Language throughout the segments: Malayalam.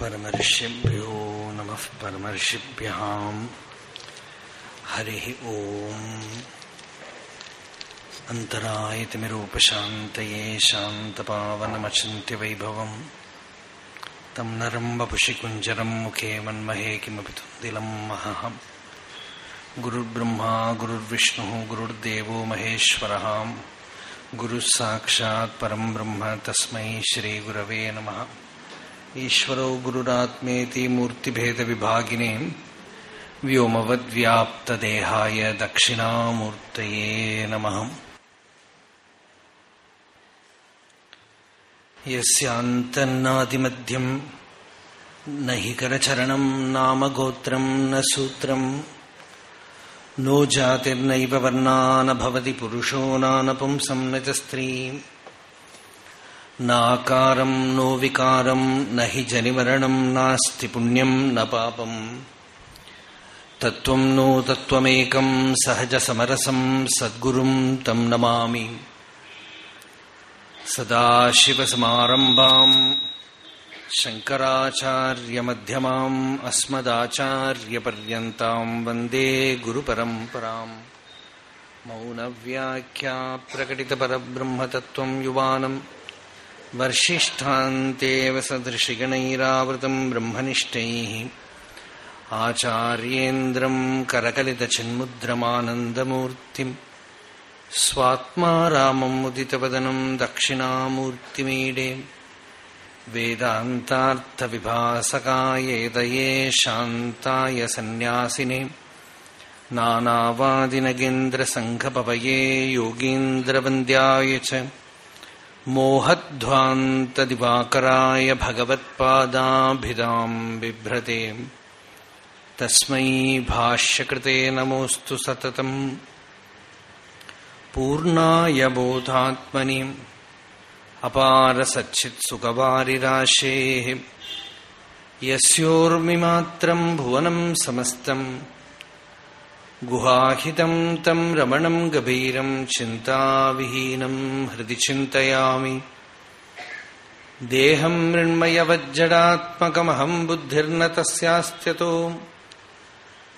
परमर्षिभ्यो नमः परमर्षिभ्याम् हरिः ओम्। अन्तरायतिमिरूपशान्तये शान्तपावनमचिन्त्यवैभवम्। तं नरम् वपुषि मुखे मन्महे किमपि तुन्दिलम् महः गुरुर्ब्रह्मा, गुरुर्विष्णुः, गुरुर्देवो महेश्वरः। गुरुः ब्रह्म, तस्मै श्रीगुरवे नमः। ഈശ്വരോ ഗുരുരാത്മേതി മൂർത്തിഭേദവിഭാഗിനെ വ്യോമവദ്വ്യാപ്തദേഹായ ദക്ഷിണാമൂർത്തയേ നമ. യസ്യാന്തന്നാദിമധ്യം നഹി കരചരണം നാമഗോത്രം ന സൂത്രം നോ ജാതിർനൈവ വർണാ നഭവതി പുരുഷോ നാനപുംസം നജ സ്ത്രീം. നാകാരം നോ വികാരം നഹി ജനിമരണം നാസ്തി പുണ്യം ന പാപം. തത്വം നോ തത്വമേകം സഹജസമരസം സദ്ഗുരും തം നമാമി. സദാശിവസമാരംഭാം ശങ്കരാചാര്യമധ്യമാം അസ്മദാചാര്യപര്യന്താം വന്ദേ ഗുരുപരംപരാം മൗനവ്യാഖ്യാ പ്രകടിതപരബ്രഹ്മതത്വം യുവാനം वर्षिष्ठान्तेव सदृशिगणैरावृतम् ब्रह्मनिष्ठैः आचार्येन्द्रम् करकलितचिन्मुद्रमानन्दमूर्तिम् स्वात्मा रामम् उदितवदनम् दक्षिणामूर्तिमीडे वेदान्तार्थविभासकायेदये शान्ताय सन्न्यासिने नानावादिनगेन्द्रसङ्घपवये योगीन्द्रवन्द्याय च मोहध्वान्तदिवाकराय भगवत्पादाभिधाम् बिभ्रते तस्मै भाष्यकृते नमोऽस्तु सततम् पूर्णाय बोधात्मनि अपारसच्चित्सुखवारिराशेः यस्योर्मिमात्रम् भुवनम् समस्तम् गुहाहितं तं रमणं गभीरं चिन्ताविहीनं हृदि चिन्तयामि। देहं मृण्मयवज्जडात्मकमहं बुद्धिर्न तस्यास्त्यतो।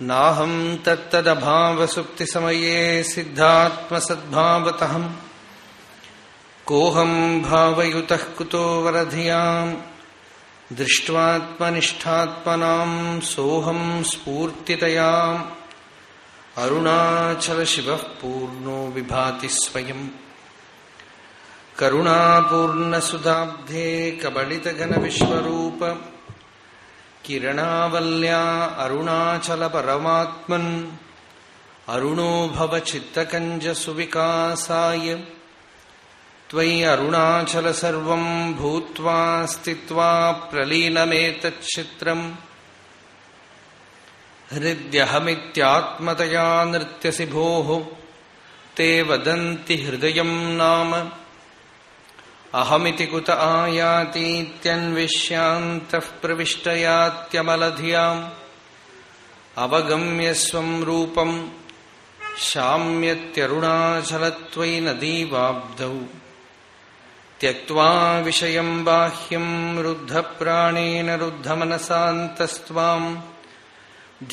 नाहं तत्तदभावसुप्तिसमये सिद्धात्मसद्भावतहम् कोहम भावयुत कुतो वरधियाम् दृष्ट्वात्मनिष्ठात्मनां सोऽहं स्फूर्तितयाम्। अरुणाचलशिवः पूर्णो विभाति स्वयम् करुणापूर्णसुधाब्धे कबलितघनविश्वरूप किरणावल्या अरुणाचलपरमात्मन् अरुणो भवचित्तकञ्जसुविकासाय त्वयि अरुणाचल सर्वम् भूत्वा स्थित्वा प्रलीनमेतच्चित्रम् हृद्यहमित्यात्मतया नृत्यसि भोः ते वदन्ति हृदयम् नाम। अहमिति कुत आयातीत्यन्विष्यान्तः प्रविष्टयात्यमलधियाम्। अवगम्य स्वम् रूपम् शाम्यत्यरुणाचलत्वयि नदीवाब्धौ त्यक्त्वा विषयम् बाह्यम् रुद्धप्राणेन रुद्धमनसान्तस्त्वाम्।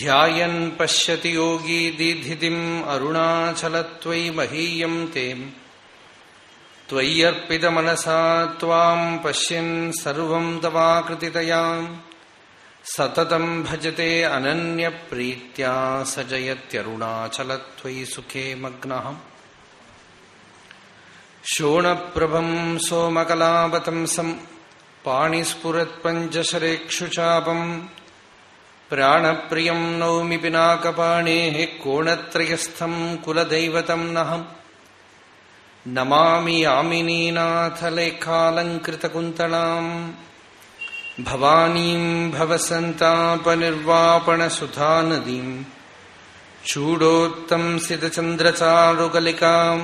ध्यायन् पश्यति योगी दीधितिम् अरुणाचलत्वयि महीयम् ते त्वय्यर्पितमनसा त्वाम् पश्यन् सर्वम् तवाकृतितयाम् सततम् भजते अनन्यप्रीत्या स जयत्यरुणाचलत्वयि सुखे मग्नः शोणप्रभम् सोमकलावतंसम् पाणिस्फुरत्पञ्चशरेक्षुचापम् प्राणप्रियम् नौमि पिनाकपाणेः कोणत्रयस्थम् कुलदैवतम् नहम् नमामि यामिनीनाथलेखालङ्कृतकुन्तलाम् भवानीम् भवसन्तापनिर्वापणसुधानदीम् चूडोत्तंसितचन्द्रचारुकलिकाम्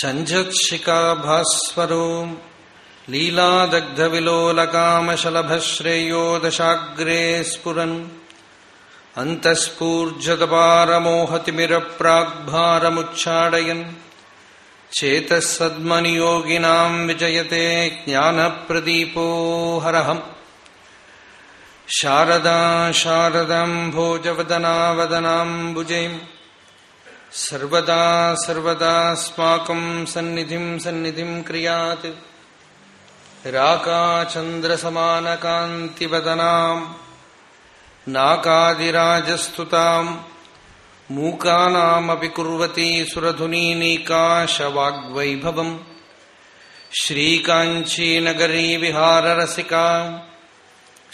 चञ्झत्शिखाभास्वरो लीलादग्धविलोलकामशलभश्रेयो दशाग्रे स्फुरन् अन्तःस्फूर्जतपारमोहतिमिरप्राग्भारमुच्चाडयन् चेतः सद्मनियोगिनाम् विजयते ज्ञानप्रदीपो हरहम् शारदा शारदाम् भोजवदनावदनाम्बुजैम् सर्वदा सर्वदास्माकम् सन्निधिम् सन्निधिम् क्रियात् राकाचन्द्रसमानकान्तिवदनाम् नाकादिराजस्तुताम् मूकानामपि कुर्वती सुरधुनीनीकाशवाग्वैभवम् श्रीकाञ्चीनगरी विहाररसिका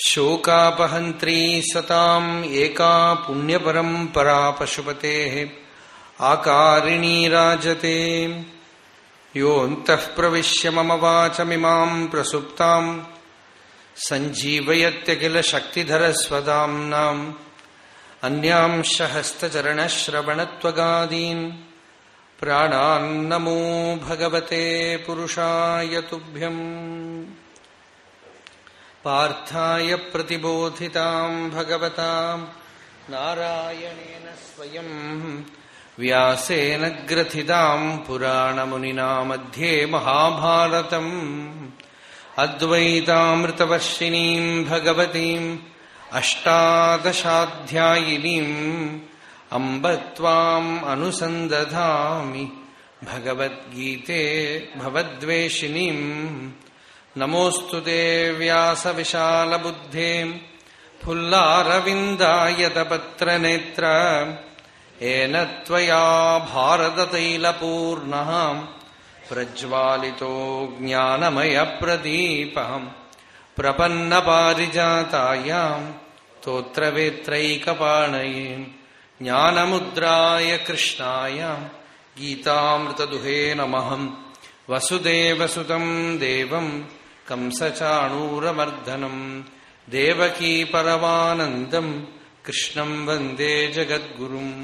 शोकापहन्त्री सताम् एका पुण्यपरम्परा पशुपतेः आकारिणी राजते। योऽन्तः प्रविश्य मम वाचमिमाम् प्रसुप्ताम् सञ्जीवयत्यखिलशक्तिधरस्वदाम्नाम् अन्यांश हस्तचरणश्रवणत्वगादीन् प्राणान्नमो भगवते पुरुषाय तुभ्यम् पार्थाय प्रतिबोधिताम् भगवताम् नारायणेन स्वयम् व्यासेन ग्रथिताम् पुराणमुनिना मध्ये महाभारतम्। अद्वैतामृतवर्षिणीम् भगवतीम् अष्टादशाध्यायिनीम् अम्ब त्वाम् अनुसन्दधामि भगवद्गीते भवद्वेषिणीम् नमोऽस्तु ते व्यासविशालबुद्धे। फुल्लारविन्दायतपत्रनेत्र येन त्वया भारततैलपूर्णः प्रज्वालितो ज्ञानमयप्रदीपम् प्रपन्नपारिजातायाम् स्तोत्रवेत्रैकपाणये ज्ञानमुद्राय कृष्णाय गीतामृतदुहे नमः वसुदेवसुतम् देवम् कंसचाणूरमर्दनम् देवकी परमानन्दम् कृष्णम् वन्दे जगद्गुरुम्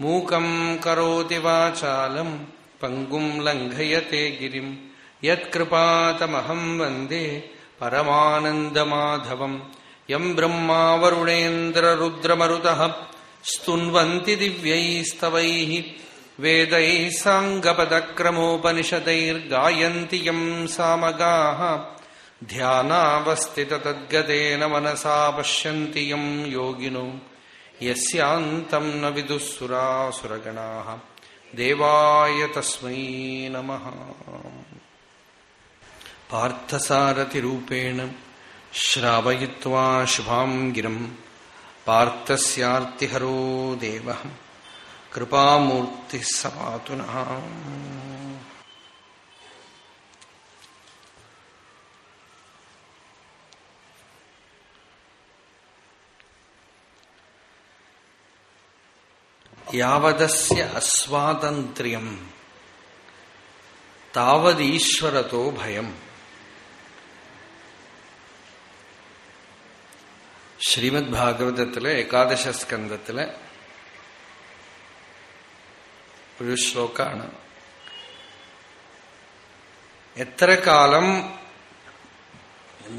മൂകം കരോതി വാചാലം പങ്കും ലംഘയത്തെ ഗിരിം. യത്കൃപാതമഹം വന്ദേ പരമാനന്ദമാധവം. യം ബ്രഹ്മാവരുണേന്ദ്രരുദ്രമരുത. സ്തുവന്തി ദിവ്യൈസ്തവൈ. വേദൈ സാംഗപദക്രമോപനിഷദൈർഗായന്തി യം സാമഗാ ധ്യാനാവസ്ഥിതതദ്ഗതേന മനസാ പശ്യന്തി യം യോഗിനോ. യസ്യാന്തം ന വിദുസുരാസുരഗണാ ദേവായ തസ്മൈ നമ. പാർത്ഥസാരഥിരൂപേണ ശ്രാവയിത്വാ ശുഭാംഗിരം പാർത്ഥസ്യാർത്തിഹരോ ദേവ. കൃപാമൂർത്തി സപാതുന യാവതസ്യ അസ്വാതന്ത്ര്യം. താവതീശ്വരത്തോ ഭയം. ശ്രീമദ് ഭാഗവതത്തിലെ ഏകാദശ സ്കന്ധത്തിലെ ഒരു ശ്ലോകാണ്. എത്ര കാലം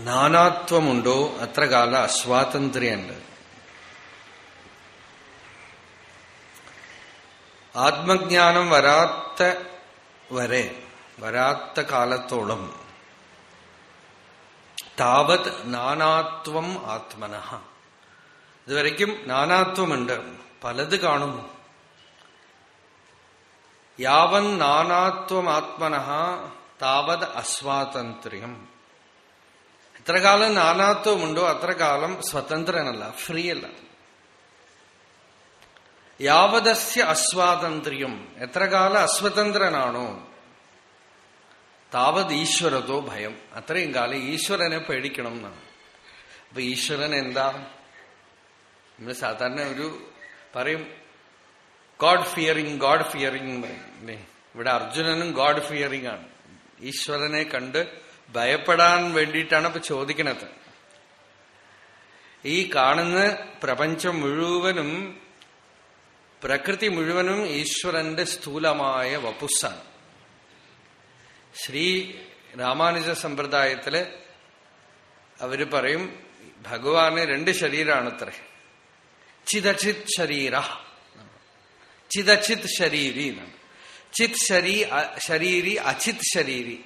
നാനാത്വമുണ്ടോ അത്ര കാല അസ്വാതന്ത്ര്യമുണ്ട്. ആത്മജ്ഞാനം വരാത്ത വരെ വരാത്ത കാലത്തോളം താവത് നാനാത്വം ആത്മന ഇതുവരയ്ക്കും നാനാത്വമുണ്ട്. പലത് കാണുന്നു. യാവൻ നാനാത്വം ആത്മന താവത് അസ്വാതന്ത്ര്യം. എത്ര കാലം നാനാത്വമുണ്ടോ അത്ര കാലം സ്വതന്ത്രനല്ല ഫ്രീ അല്ല യാവതസ്യ അസ്വാതന്ത്ര്യം എത്ര കാല അസ്വതന്ത്രനാണോ താവത് ഈശ്വരത്തോ ഭയം. അത്രയും കാലം ഈശ്വരനെ പേടിക്കണം എന്നാണ്. അപ്പൊ ഈശ്വരൻ എന്താ? നമ്മൾ സാധാരണ ഒരു പറയും ഗോഡ് ഫിയറിങ് ഗോഡ് ഫിയറിങ് ഇവിടെ അർജുനനും ഗോഡ് ഫിയറിങ് ആണ്. ഈശ്വരനെ കണ്ട് ഭയപ്പെടാൻ വേണ്ടിയിട്ടാണ് ഇപ്പൊ ചോദിക്കണത്. ഈ കാണുന്ന പ്രപഞ്ചം മുഴുവനും പ്രകൃതി മുഴുവനും ഈശ്വരന്റെ സ്ഥൂലമായ വപുസ്സാണ്. ശ്രീ രാമാനുജ സമ്പ്രദായത്തിൽ അവർ പറയും ഭഗവാന് രണ്ട് ശരീരാണത്രേ. ചിതചിത് ശരീര ചിതചിത് ശരീരി എന്നാണ്. ചിത് ശരീ ശരീരി അചിത് ശരീരി.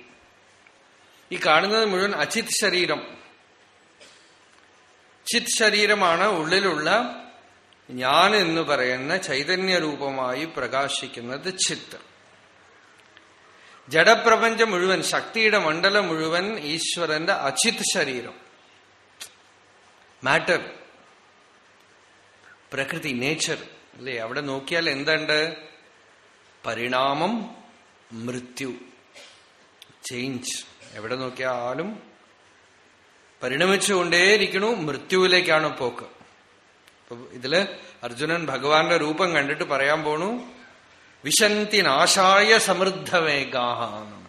ഈ കാണുന്നത് മുഴുവൻ അചിത് ശരീരം. ചിത് ശരീരമാണ് ഉള്ളിലുള്ള ഞാൻ എന്ന് പറയുന്ന ചൈതന്യരൂപമായി പ്രകാശിക്കുന്നത് ചിത്ത്. ജഡപ്രപഞ്ചം മുഴുവൻ ശക്തിയുടെ മണ്ഡലം മുഴുവൻ ഈശ്വരന്റെ അചിത് ശരീരം. മാറ്റർ പ്രകൃതി നേച്ചർ അല്ലേ? അവിടെ നോക്കിയാൽ എന്തുണ്ട്? പരിണാമം മൃത്യു. ചേഞ്ച് എവിടെ നോക്കിയാലും പരിണമിച്ചുകൊണ്ടേയിരിക്കണു മൃത്യുവിലേക്കാണ് പോക്ക്. ഇതിൽ അർജുനൻ ഭഗവാന്റെ രൂപം കണ്ടിട്ട് പറയാൻ പോണു. വിശന്തി നാശായ സമൃദ്ധവേഗാഹ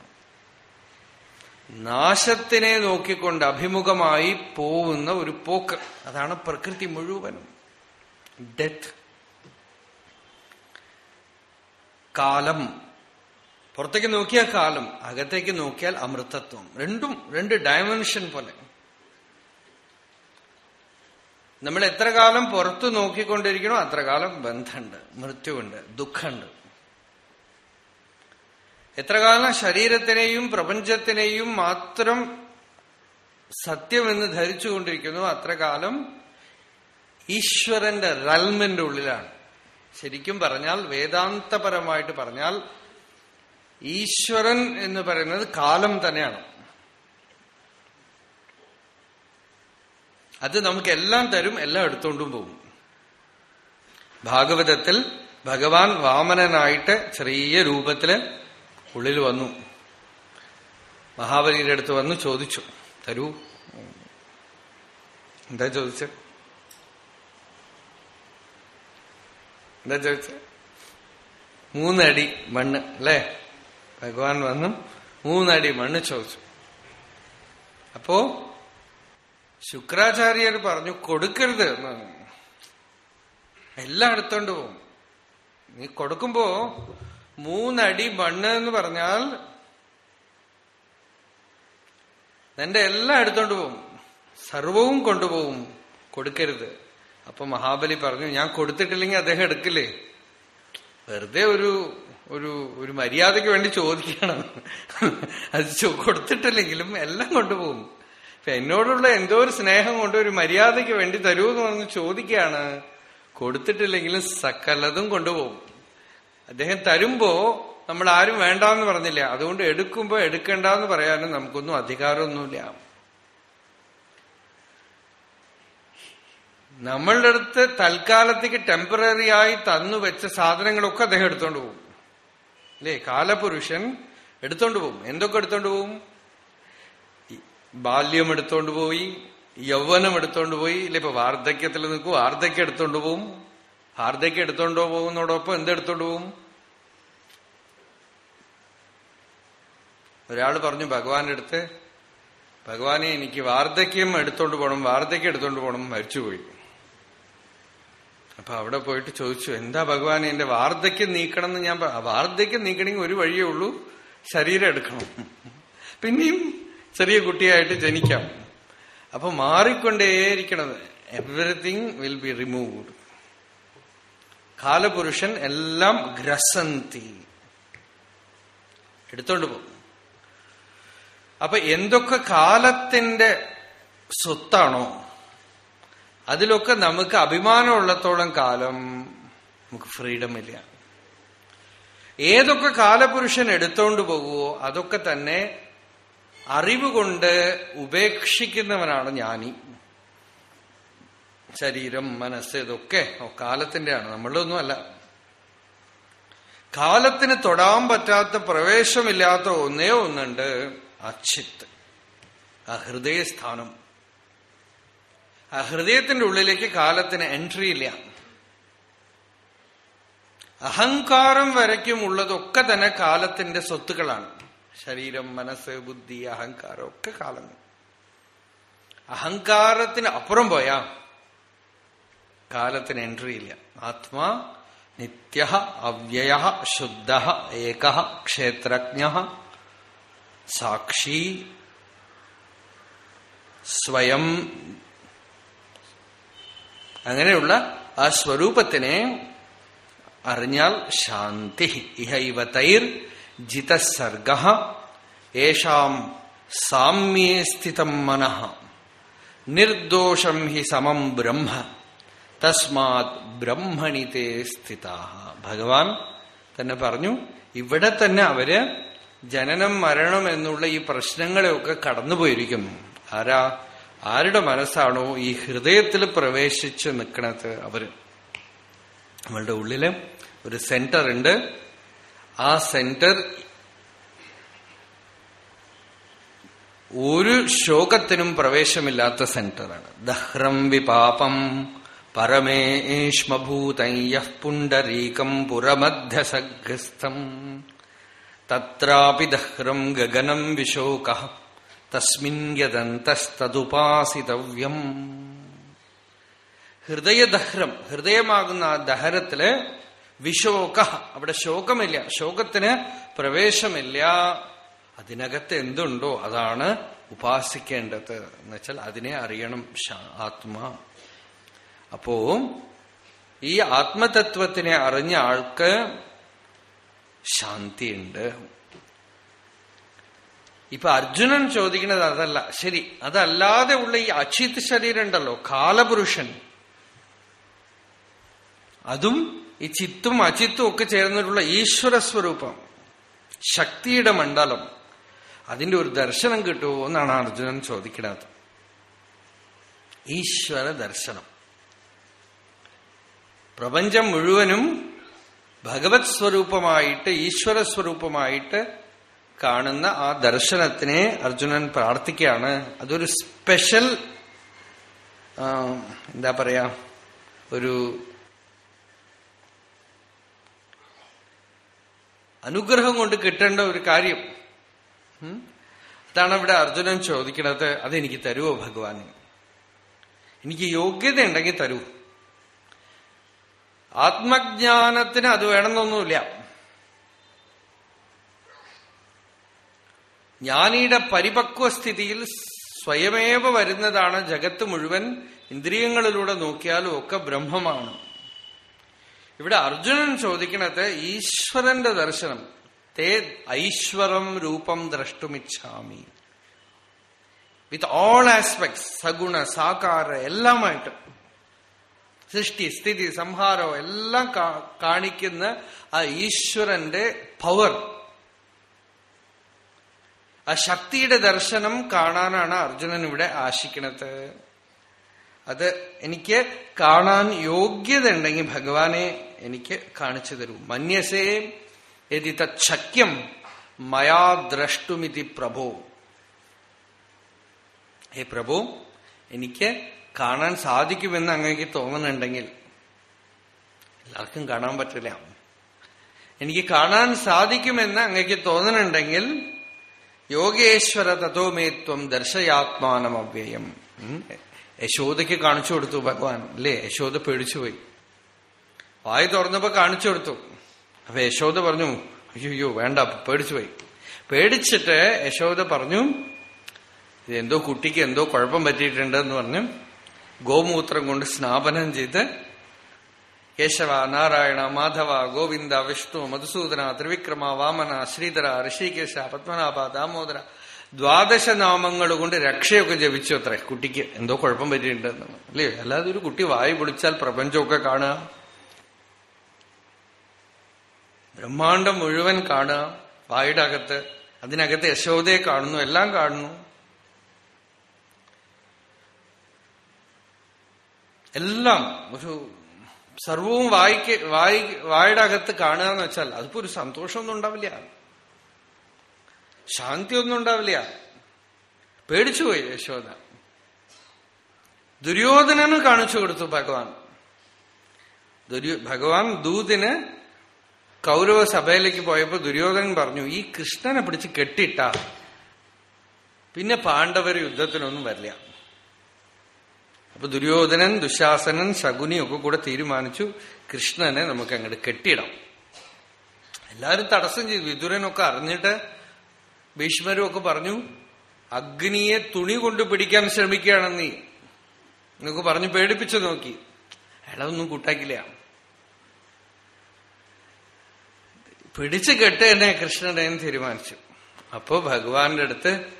നാശത്തിനെ നോക്കിക്കൊണ്ട് അഭിമുഖമായി പോവുന്ന ഒരു പോക്ക്. അതാണ് പ്രകൃതി മുഴുവനും ഡെത്ത് കാലം. പുറത്തേക്ക് നോക്കിയാൽ കാലം അകത്തേക്ക് നോക്കിയാൽ അമൃതത്വം. രണ്ടും രണ്ട് ഡയമെൻഷൻ പോലെ. നമ്മൾ എത്ര കാലം പുറത്തു നോക്കിക്കൊണ്ടിരിക്കണോ അത്ര കാലം ബന്ധമുണ്ട് മൃത്യുണ്ട് ദുഃഖമുണ്ട്. എത്ര കാലം ശരീരത്തിനെയും പ്രപഞ്ചത്തിനെയും മാത്രം സത്യമെന്ന് ധരിച്ചുകൊണ്ടിരിക്കുന്നു അത്ര കാലം ഈശ്വരന്റെ റൽമിന്റെ ഉള്ളിലാണ്. ശരിക്കും പറഞ്ഞാൽ വേദാന്തപരമായിട്ട് പറഞ്ഞാൽ ഈശ്വരൻ എന്ന് പറയുന്നത് കാലം തന്നെയാണ്. അത് നമുക്ക് എല്ലാം തരും എല്ലാം എടുത്തോണ്ടും പോകും. ഭാഗവതത്തിൽ ഭഗവാൻ വാമനനായിട്ട് ചെറിയ രൂപത്തിൽ ഉള്ളിൽ വന്നു. മഹാബലിയുടെ അടുത്ത് വന്ന് ചോദിച്ചു തരൂ. എന്താ ചോദിച്ച? എന്താ ചോദിച്ച? മൂന്നടി മണ്ണ് അല്ലേ? ഭഗവാൻ വന്നു മൂന്നടി മണ്ണ് ചോദിച്ചു. അപ്പോ ശുക്രാചാര്യർ പറഞ്ഞു കൊടുക്കരുത് എന്നാണ്. എല്ലാം എടുത്തോണ്ട് പോകും. നീ കൊടുക്കുമ്പോ മൂന്നടി മണ്ണ് എന്ന് പറഞ്ഞാൽ നിന്റെ എല്ലാം എടുത്തോണ്ട് പോകും. സർവവും കൊണ്ടുപോകും. കൊടുക്കരുത്. അപ്പൊ മഹാബലി പറഞ്ഞു ഞാൻ കൊടുത്തിട്ടില്ലെങ്കിൽ അദ്ദേഹം എടുക്കില്ലേ? വെറുതെ ഒരു ഒരു ഒരു മര്യാദയ്ക്ക് വേണ്ടി ചോദിക്കണം. അത് കൊടുത്തിട്ടില്ലെങ്കിലും എല്ലാം കൊണ്ടുപോകും. എന്നോടുള്ള എന്തോ ഒരു സ്നേഹം കൊണ്ട് ഒരു മര്യാദയ്ക്ക് വേണ്ടി തരൂ എന്ന് പറഞ്ഞ് ചോദിക്കുകയാണ്. കൊടുത്തിട്ടില്ലെങ്കിലും സകലതും കൊണ്ടുപോകും. അദ്ദേഹം തരുമ്പോ നമ്മൾ ആരും വേണ്ടാന്ന് പറഞ്ഞില്ല. അതുകൊണ്ട് എടുക്കുമ്പോ എടുക്കണ്ടെന്ന് പറയാനും നമുക്കൊന്നും അധികാരമൊന്നുമില്ല. നമ്മളുടെ അടുത്ത് തൽക്കാലത്തേക്ക് ടെമ്പററി ആയി തന്നു വെച്ച സാധനങ്ങളൊക്കെ അദ്ദേഹം എടുത്തോണ്ട് പോകും. അല്ലേ? കാലപുരുഷൻ എടുത്തോണ്ട് പോകും. എന്തൊക്കെ എടുത്തോണ്ട് പോകും? ബാല്യം എടുത്തോണ്ട് പോയി യൗവനം എടുത്തോണ്ട് പോയി ഇല്ല ഇപ്പൊ വാർദ്ധക്യത്തിൽ നിൽക്കും വാർദ്ധക്യം എടുത്തോണ്ട് പോവും. വാർദ്ധക്യം എടുത്തോണ്ട് പോകുന്നതോടൊപ്പം എന്തെടുത്തോണ്ട് പോവും? ഒരാൾ പറഞ്ഞു ഭഗവാന്റെ അടുത്ത് ഭഗവാനെ എനിക്ക് വാർദ്ധക്യം എടുത്തോണ്ട് പോകണം വാർദ്ധക്യം എടുത്തോണ്ട് പോകണം മരിച്ചുപോയി. അപ്പൊ അവിടെ പോയിട്ട് ചോദിച്ചു എന്താ ഭഗവാനെ എന്റെ വാർദ്ധക്യം നീക്കണം എന്ന് ഞാൻ വാർദ്ധക്യം നീക്കണമെങ്കിൽ ഒരു വഴിയേ ഉള്ളൂ ശരീരം എടുക്കണം. പിന്നെയും ചെറിയ കുട്ടിയായിട്ട് ജനിക്കാം. അപ്പൊ മാറിക്കൊണ്ടേയിരിക്കണത് എവറിങ് വിൽ ബി റിമൂവ്ഡ് കാലപുരുഷൻ എല്ലാം ഗ്രസന്തി. എടുത്തോണ്ട് പോകും അപ്പൊ എന്തൊക്കെ കാലത്തിന്റെ സ്വത്താണോ? അതിലൊക്കെ നമുക്ക് അഭിമാനമുള്ളത്തോളം കാലം നമുക്ക് ഫ്രീഡം ഇല്ല. ഏതൊക്കെ കാലപുരുഷൻ എടുത്തോണ്ട് പോകുവോ അതൊക്കെ തന്നെ അറിവ് കൊണ്ട് ഉപേക്ഷിക്കുന്നവനാണ് ജ്ഞാനി ശരീരം മനസ്സ് ഇതൊക്കെ കാലത്തിന്റെയാണ് നമ്മളുടെ അല്ല. കാലത്തിന് തൊടാൻ പറ്റാത്ത പ്രവേശമില്ലാത്ത ഒന്നേ ഒന്നുണ്ട് അച്ഛിത്ത് ആ ഹൃദയസ്ഥാനം. ആ ഹൃദയത്തിന്റെ ഉള്ളിലേക്ക് കാലത്തിന് എൻട്രി ഇല്ല. അഹങ്കാരം വരയ്ക്കും ഉള്ളതൊക്കെ തന്നെ കാലത്തിന്റെ സ്വത്തുക്കളാണ്. ശരീരം മനസ്സ് ബുദ്ധി അഹങ്കാരം ഒക്കെ കാലങ്ങൾ. അഹങ്കാരത്തിന് അപ്പുറം പോയാ കാലത്തിന് എൻട്രി ഇല്ല. ആത്മാ നിത്യ അവ്യയ ശുദ്ധ ഏക ക്ഷേത്രജ്ഞ സാക്ഷി സ്വയം. അങ്ങനെയുള്ള ആ സ്വരൂപത്തിനെ അറിഞ്ഞാൽ ശാന്തി ഇഹൈവ തൈർ ജിതസർഗ യേഷാം സാമ്യേ സ്ഥിതം മനഃ നിർദോഷം ഹി സമം ബ്രഹ്മ തസ്മാത് ബ്രഹ്മണിതേ സ്ഥിത ഭഗവാൻ തന്നെ പറഞ്ഞു ഇവിടെ തന്നെ അവർ ജനനം മരണം എന്നുള്ള ഈ പ്രശ്നങ്ങളെയൊക്കെ കടന്നുപോയിരിക്കുന്നു. ആരാ? ആരുടെ മനസ്സാണോ ഈ ഹൃദയത്തിൽ പ്രവേശിച്ച് നിൽക്കണത് അവർ? നമ്മളുടെ ഉള്ളിൽ ഒരു സെന്റർ ഉണ്ട് ആ സെന്റർ ഒരു ശോകത്തിനും പ്രവേശമില്ലാത്ത സെന്ററാണ്. ദഹ്രം വിപാപം പരമേഷ്മഭൂതയ പുണ്ടരീകം പുരമധ്യസഗ്രസ്ഥം തത്രാപി ദഹ്രം ഗഗനം വിശോക തസ്മിൻ യദന്തസ്തതുപാസിതവ്യം ഹൃദയദഹ്രം ഹൃദയമാകുന്ന ദഹരത്തിൽ വിശോക. അവിടെ ശോകമില്ല. ശോകത്തിന് പ്രവേശമില്ല. അതിനകത്ത് എന്തുണ്ടോ അതാണ് ഉപാസിക്കേണ്ടത്. എന്നുവെച്ചാൽ അതിനെ അറിയണം ആത്മാ. അപ്പോ ഈ ആത്മതത്വത്തിനെ അറിഞ്ഞ ആൾക്ക് ശാന്തിയുണ്ട്. ഇപ്പൊ അർജുനൻ ചോദിക്കുന്നത് അതല്ല. ശരി അതല്ലാതെ ഉള്ള ഈ അചിത് ശരീരം ഉണ്ടല്ലോ കാലപുരുഷൻ. അതും ഈ ചിത്തും അചിത്തും ഒക്കെ ചേർന്നിട്ടുള്ള ഈശ്വര സ്വരൂപം ശക്തിയുടെ മണ്ഡലം അതിന്റെ ഒരു ദർശനം കിട്ടുമോ എന്നാണ് അർജുനൻ ചോദിക്കുന്നത്. ഈശ്വര ദർശനം. പ്രപഞ്ചം മുഴുവനും ഭഗവത് സ്വരൂപമായിട്ട് ഈശ്വര സ്വരൂപമായിട്ട് കാണുന്ന ആ ദർശനത്തിനെ അർജുനൻ പ്രാർത്ഥിക്കുകയാണ്. അതൊരു സ്പെഷ്യൽ എന്താ പറയാ ഒരു അനുഗ്രഹം കൊണ്ട് കിട്ടേണ്ട ഒരു കാര്യം. അതാണ് ഇവിടെ അർജുനൻ ചോദിക്കുന്നത് അതെനിക്ക് തരുമോ ഭഗവാൻ എനിക്ക് യോഗ്യത ഉണ്ടെങ്കിൽ തരൂ. ആത്മജ്ഞാനത്തിന് അത് വേണമെന്നൊന്നുമില്ല. ജ്ഞാനിയുടെ പരിപക്വസ്ഥിതിയിൽ സ്വയമേവ വരുന്നതാണ് ജഗത്ത് മുഴുവൻ ഇന്ദ്രിയങ്ങളിലൂടെ നോക്കിയാലും ഒക്കെ ബ്രഹ്മമാണ്. ഇവിടെ അർജുനൻ ചോദിക്കണത് ഈശ്വരന്റെ ദർശനം. തേ ഐശ്വരം രൂപം ദ്രഷ്ടുമിച്ഛാമി. വിത്ത് ഓൾ ആസ്പെക്ട്സ് സഗുണ സാകാര എല്ലാമായിട്ട്. സൃഷ്ടി സ്ഥിതി സംഹാരം എല്ലാം കാണിക്കുന്ന ആ ഈശ്വരന്റെ പവർ ആ ശക്തിയുടെ ദർശനം കാണാനാണ് അർജുനൻ ഇവിടെ ആശിക്കണത്. അത് എനിക്ക് കാണാൻ യോഗ്യത ഉണ്ടെങ്കിൽ ഭഗവാനെ എനിക്ക് കാണിച്ചു തരൂ. മന്യസേ യതി തക്യം മയാ ദ്രഷ്ടുമിതി പ്രഭോ. ഹേ പ്രഭു എനിക്ക് കാണാൻ സാധിക്കുമെന്ന് അങ്ങേക്ക് തോന്നുന്നുണ്ടെങ്കിൽ എല്ലാവർക്കും കാണാൻ പറ്റില്ല. എനിക്ക് കാണാൻ സാധിക്കുമെന്ന് അങ്ങേക്ക് തോന്നുന്നുണ്ടെങ്കിൽ യോഗേശ്വര തഥോമേത്വം ദർശയാത്മാനം അവ്യയം. യശോദയ്ക്ക് കാണിച്ചു കൊടുത്തു ഭഗവാൻ. അല്ലേ? യശോദ പേടിച്ചുപോയി. വായി തുറന്നപ്പോ കാണിച്ചു കൊടുത്തു. അപ്പൊ യശോദ പറഞ്ഞു അയ്യോ വേണ്ട പേടിച്ചു പോയി. പേടിച്ചിട്ട് യശോദ പറഞ്ഞു എന്തോ കുട്ടിക്ക് എന്തോ കുഴപ്പം പറ്റിയിട്ടുണ്ട് എന്ന് പറഞ്ഞു ഗോമൂത്രം കൊണ്ട് സ്നാപനം ചെയ്ത് കേശവ നാരായണ മാധവ ഗോവിന്ദ വിഷ്ണു മധുസൂദന ത്രിവിക്രമ വാമന ശ്രീധര ഋഷികേശ പത്മനാഭ ദാമോദര ദ്വാദശ നാമങ്ങൾ കൊണ്ട് രക്ഷയൊക്കെ ജപിച്ചു അത്രേ കുട്ടിക്ക്. എന്തോ കുഴപ്പം പറ്റിയിട്ടുണ്ട് അല്ലേ? അല്ലാതെ ഒരു കുട്ടി വായി പൊളിച്ചാൽ പ്രപഞ്ചമൊക്കെ കാണുക. ബ്രഹ്മാണ്ടം മുഴുവൻ കാണുക വായുടെ അകത്ത് അതിനകത്ത് യശോദയെ കാണുന്നു എല്ലാം കാണുന്നു. എല്ലാം ഒരു സർവവും വായിക്ക് വായി വായുടെ അകത്ത് കാണുക എന്ന് വെച്ചാൽ അതിപ്പോ ഒരു സന്തോഷമൊന്നും ഉണ്ടാവില്ല. ശാന്തി ഒന്നും ഉണ്ടാവില്ല പേടിച്ചുപോയി യശോദ. ദുര്യോധനന് കാണിച്ചു കൊടുത്തു ഭഗവാൻ. ദുര്യോ ഭഗവാൻ ദൂതിന് കൗരവ സഭയിലേക്ക് പോയപ്പോ ദുര്യോധനൻ പറഞ്ഞു ഈ കൃഷ്ണനെ പിടിച്ച് കെട്ടിട്ട പിന്നെ പാണ്ഡവർ യുദ്ധത്തിനൊന്നും വരില്ല. അപ്പൊ ദുര്യോധനൻ ദുശാസനൻ ശകുനിയും ഒക്കെ കൂടെ തീരുമാനിച്ചു കൃഷ്ണനെ നമുക്ക് അങ്ങോട്ട് കെട്ടിയിടാം. എല്ലാവരും തടസ്സം ചെയ്തു. വിതുരനൊക്കെ അറിഞ്ഞിട്ട് ഭീഷ്മരും ഒക്കെ പറഞ്ഞു അഗ്നിയെ തുണി കൊണ്ട് പിടിക്കാൻ ശ്രമിക്കുകയാണെന്ന് നീ. എന്നൊക്കെ പറഞ്ഞു പേടിപ്പിച്ചു നോക്കി. അയാളൊന്നും കൂട്ടാക്കില്ല. പിടിച്ചു കെട്ട് എന്നെ കൃഷ്ണനെ തീരുമാനിച്ചു. അപ്പോ ഭഗവാന്റെ അടുത്ത്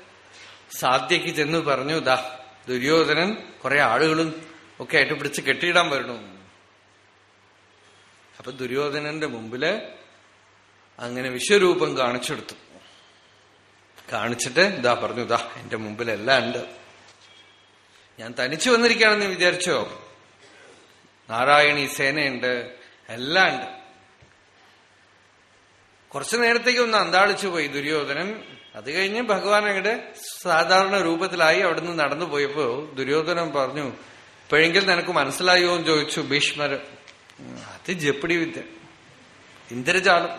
സാധ്യക്ക് ചെന്ന് പറഞ്ഞു ദാ ദുര്യോധനൻ കുറെ ആളുകളും ഒക്കെ ആയിട്ട് പിടിച്ച് കെട്ടിയിടാൻ വരണു. അപ്പൊ ദുര്യോധനന്റെ മുമ്പിൽ അങ്ങനെ വിശ്വരൂപം കാണിച്ചെടുത്തു. കാണിച്ചിട്ട് ഇതാ പറഞ്ഞു ഇതാ എന്റെ മുമ്പിൽ എല്ലാം ഉണ്ട്. ഞാൻ തനിച്ചു വന്നിരിക്കുകയാണെന്ന് വിചാരിച്ചോ? നാരായണി സേനയുണ്ട് എല്ലാം ഉണ്ട്. കുറച്ചു നേരത്തേക്ക് ഒന്ന് അന്താളിച്ചു പോയി ദുര്യോധനൻ. അത് കഴിഞ്ഞ് ഭഗവാൻ അങ്ങടെ സാധാരണ രൂപത്തിലായി അവിടുന്ന് നടന്നു പോയപ്പോ ദുര്യോധനൻ പറഞ്ഞു ഇപ്പോഴെങ്കിൽ നിനക്ക് മനസ്സിലായോ? എന്ന് ചോദിച്ചു ഭീഷ്മർ. അത് ജപ്പിടി വിദ്യ. ഇന്ദ്രജാലം.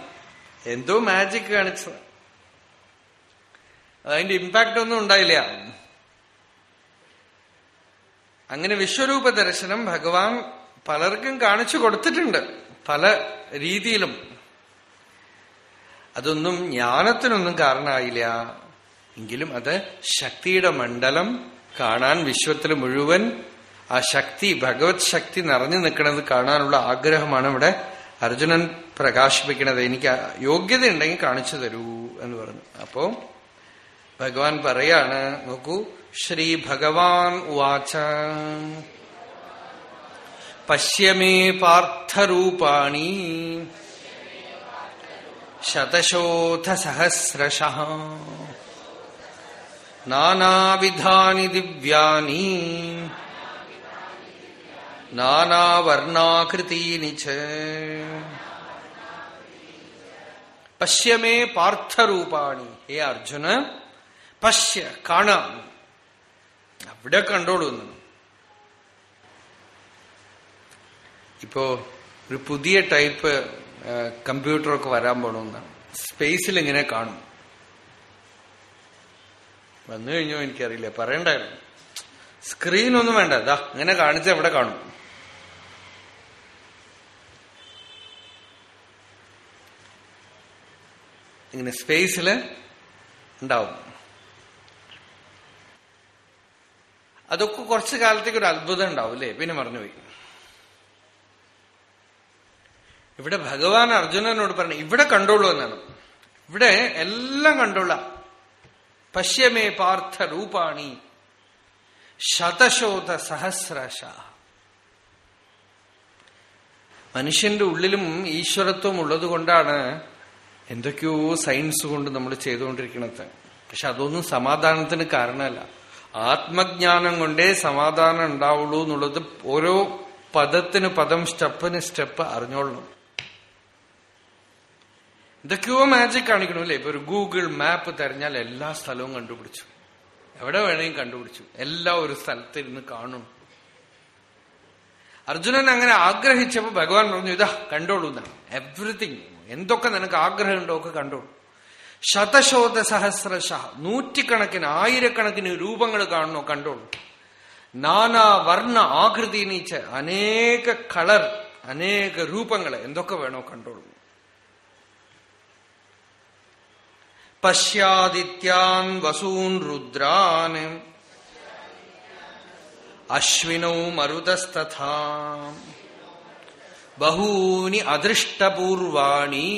എന്തോ മാജിക് കാണിച്ചത്. അതിന്റെ ഇമ്പാക്ട് ഒന്നും ഉണ്ടായില്ല. അങ്ങനെ വിശ്വരൂപ ദർശനം ഭഗവാൻ പലർക്കും കാണിച്ചു കൊടുത്തിട്ടുണ്ട്. പല രീതിയിലും. അതൊന്നും ജ്ഞാനത്തിനൊന്നും കാരണമായില്ല. എങ്കിലും അത് ശക്തിയുടെ മണ്ഡലം കാണാൻ വിശ്വത്തിൽ മുഴുവൻ ആ ശക്തി ഭഗവത് ശക്തി നിറഞ്ഞു നിൽക്കുന്നത് കാണാനുള്ള ആഗ്രഹമാണ് ഇവിടെ അർജുനൻ പ്രകാശിപ്പിക്കുന്നത് എനിക്ക് യോഗ്യത ഉണ്ടെങ്കിൽ കാണിച്ചു തരൂ എന്ന് പറഞ്ഞു. അപ്പോ ഭഗവാൻ പറയാണ് നോക്കൂ ശ്രീ ഭഗവാൻ ഉവാച. പശ്യമേ പാർത്ഥരൂപാണി. ശതശോധസഹസ്രശ നാനാവിധാനി ദിവ്യാനി നാനാവർണാകൃതീനി ച പശ്യമേ പാർത്ഥരൂപാണി ഹേ അർജുന പശ്യ കാണാം। അവിടെ കണ്ടോളൂ ഇപ്പോ ഒരു പുതിയ ടൈപ്പ് കമ്പ്യൂട്ടറൊക്കെ വരാൻ പോണമെന്നാണ് സ്പേസിൽ എങ്ങനെ കാണും. വന്നു കഴിഞ്ഞോ എനിക്കറിയില്ല. പറയണ്ടായിരുന്നു. സ്ക്രീനൊന്നും വേണ്ട. ഇതാ ഇങ്ങനെ കാണിച്ച എവിടെ കാണും. ഇങ്ങനെ സ്പേസിൽ ഉണ്ടാവും. അതൊക്കെ കുറച്ചു കാലത്തേക്ക് ഒരു അത്ഭുതം ഉണ്ടാവും അല്ലേ? പിന്നെ മറന്നുപോയി. ഇവിടെ ഭഗവാൻ അർജുനനോട് പറഞ്ഞു ഇവിടെ കണ്ടോളൂ എന്നാണ്. ഇവിടെ എല്ലാം കണ്ടോളാം. പശ്യമേ പാർത്ഥ രൂപാണി ശതശോധ സഹസ്രശ. മനുഷ്യന്റെ ഉള്ളിലും ഈശ്വരത്വം ഉള്ളത് കൊണ്ടാണ് എന്തൊക്കെയോ സയൻസ് കൊണ്ട് നമ്മൾ ചെയ്തുകൊണ്ടിരിക്കുന്നത്. പക്ഷെ അതൊന്നും സമാധാനത്തിന് കാരണമല്ല. ആത്മജ്ഞാനം കൊണ്ടേ സമാധാനം ഉണ്ടാവുള്ളൂ എന്നുള്ളത് ഓരോ പദത്തിന് പദം സ്റ്റെപ്പിന് സ്റ്റെപ്പ് അറിഞ്ഞോളണം. എന്തൊക്കെയോ മാജിക് കാണിക്കണം അല്ലേ? ഇപ്പൊ ഒരു ഗൂഗിൾ മാപ്പ് തെരഞ്ഞാൽ എല്ലാ സ്ഥലവും കണ്ടുപിടിച്ചു. എവിടെ വേണമെങ്കിൽ കണ്ടുപിടിച്ചു. എല്ലാം ഒരു സ്ഥലത്തിരുന്ന് കാണും. അർജുനൻ അങ്ങനെ ആഗ്രഹിച്ചപ്പോ ഭഗവാൻ പറഞ്ഞു ഇതാ കണ്ടോളൂ എന്നാണ് എവ്രിതിങ് എന്തൊക്കെ നിനക്ക് ആഗ്രഹം ഉണ്ടോ ഒക്കെ കണ്ടോളൂ. ശതശോത സഹസ്രശ നൂറ്റിക്കണക്കിന് ആയിരക്കണക്കിന് രൂപങ്ങൾ കാണണോ കണ്ടോളൂ. നാനാ വർണ ആകൃതി നീച്ച് അനേക കളർ അനേക രൂപങ്ങൾ എന്തൊക്കെ വേണോ കണ്ടോളൂ. പശ്യാദിത്യാൻ വസൂൻ രുദ്രാൻ. അശ്വിനോ മരുതസ്തഥാ. ബഹൂനി അദൃഷ്ടപൂർവാണി.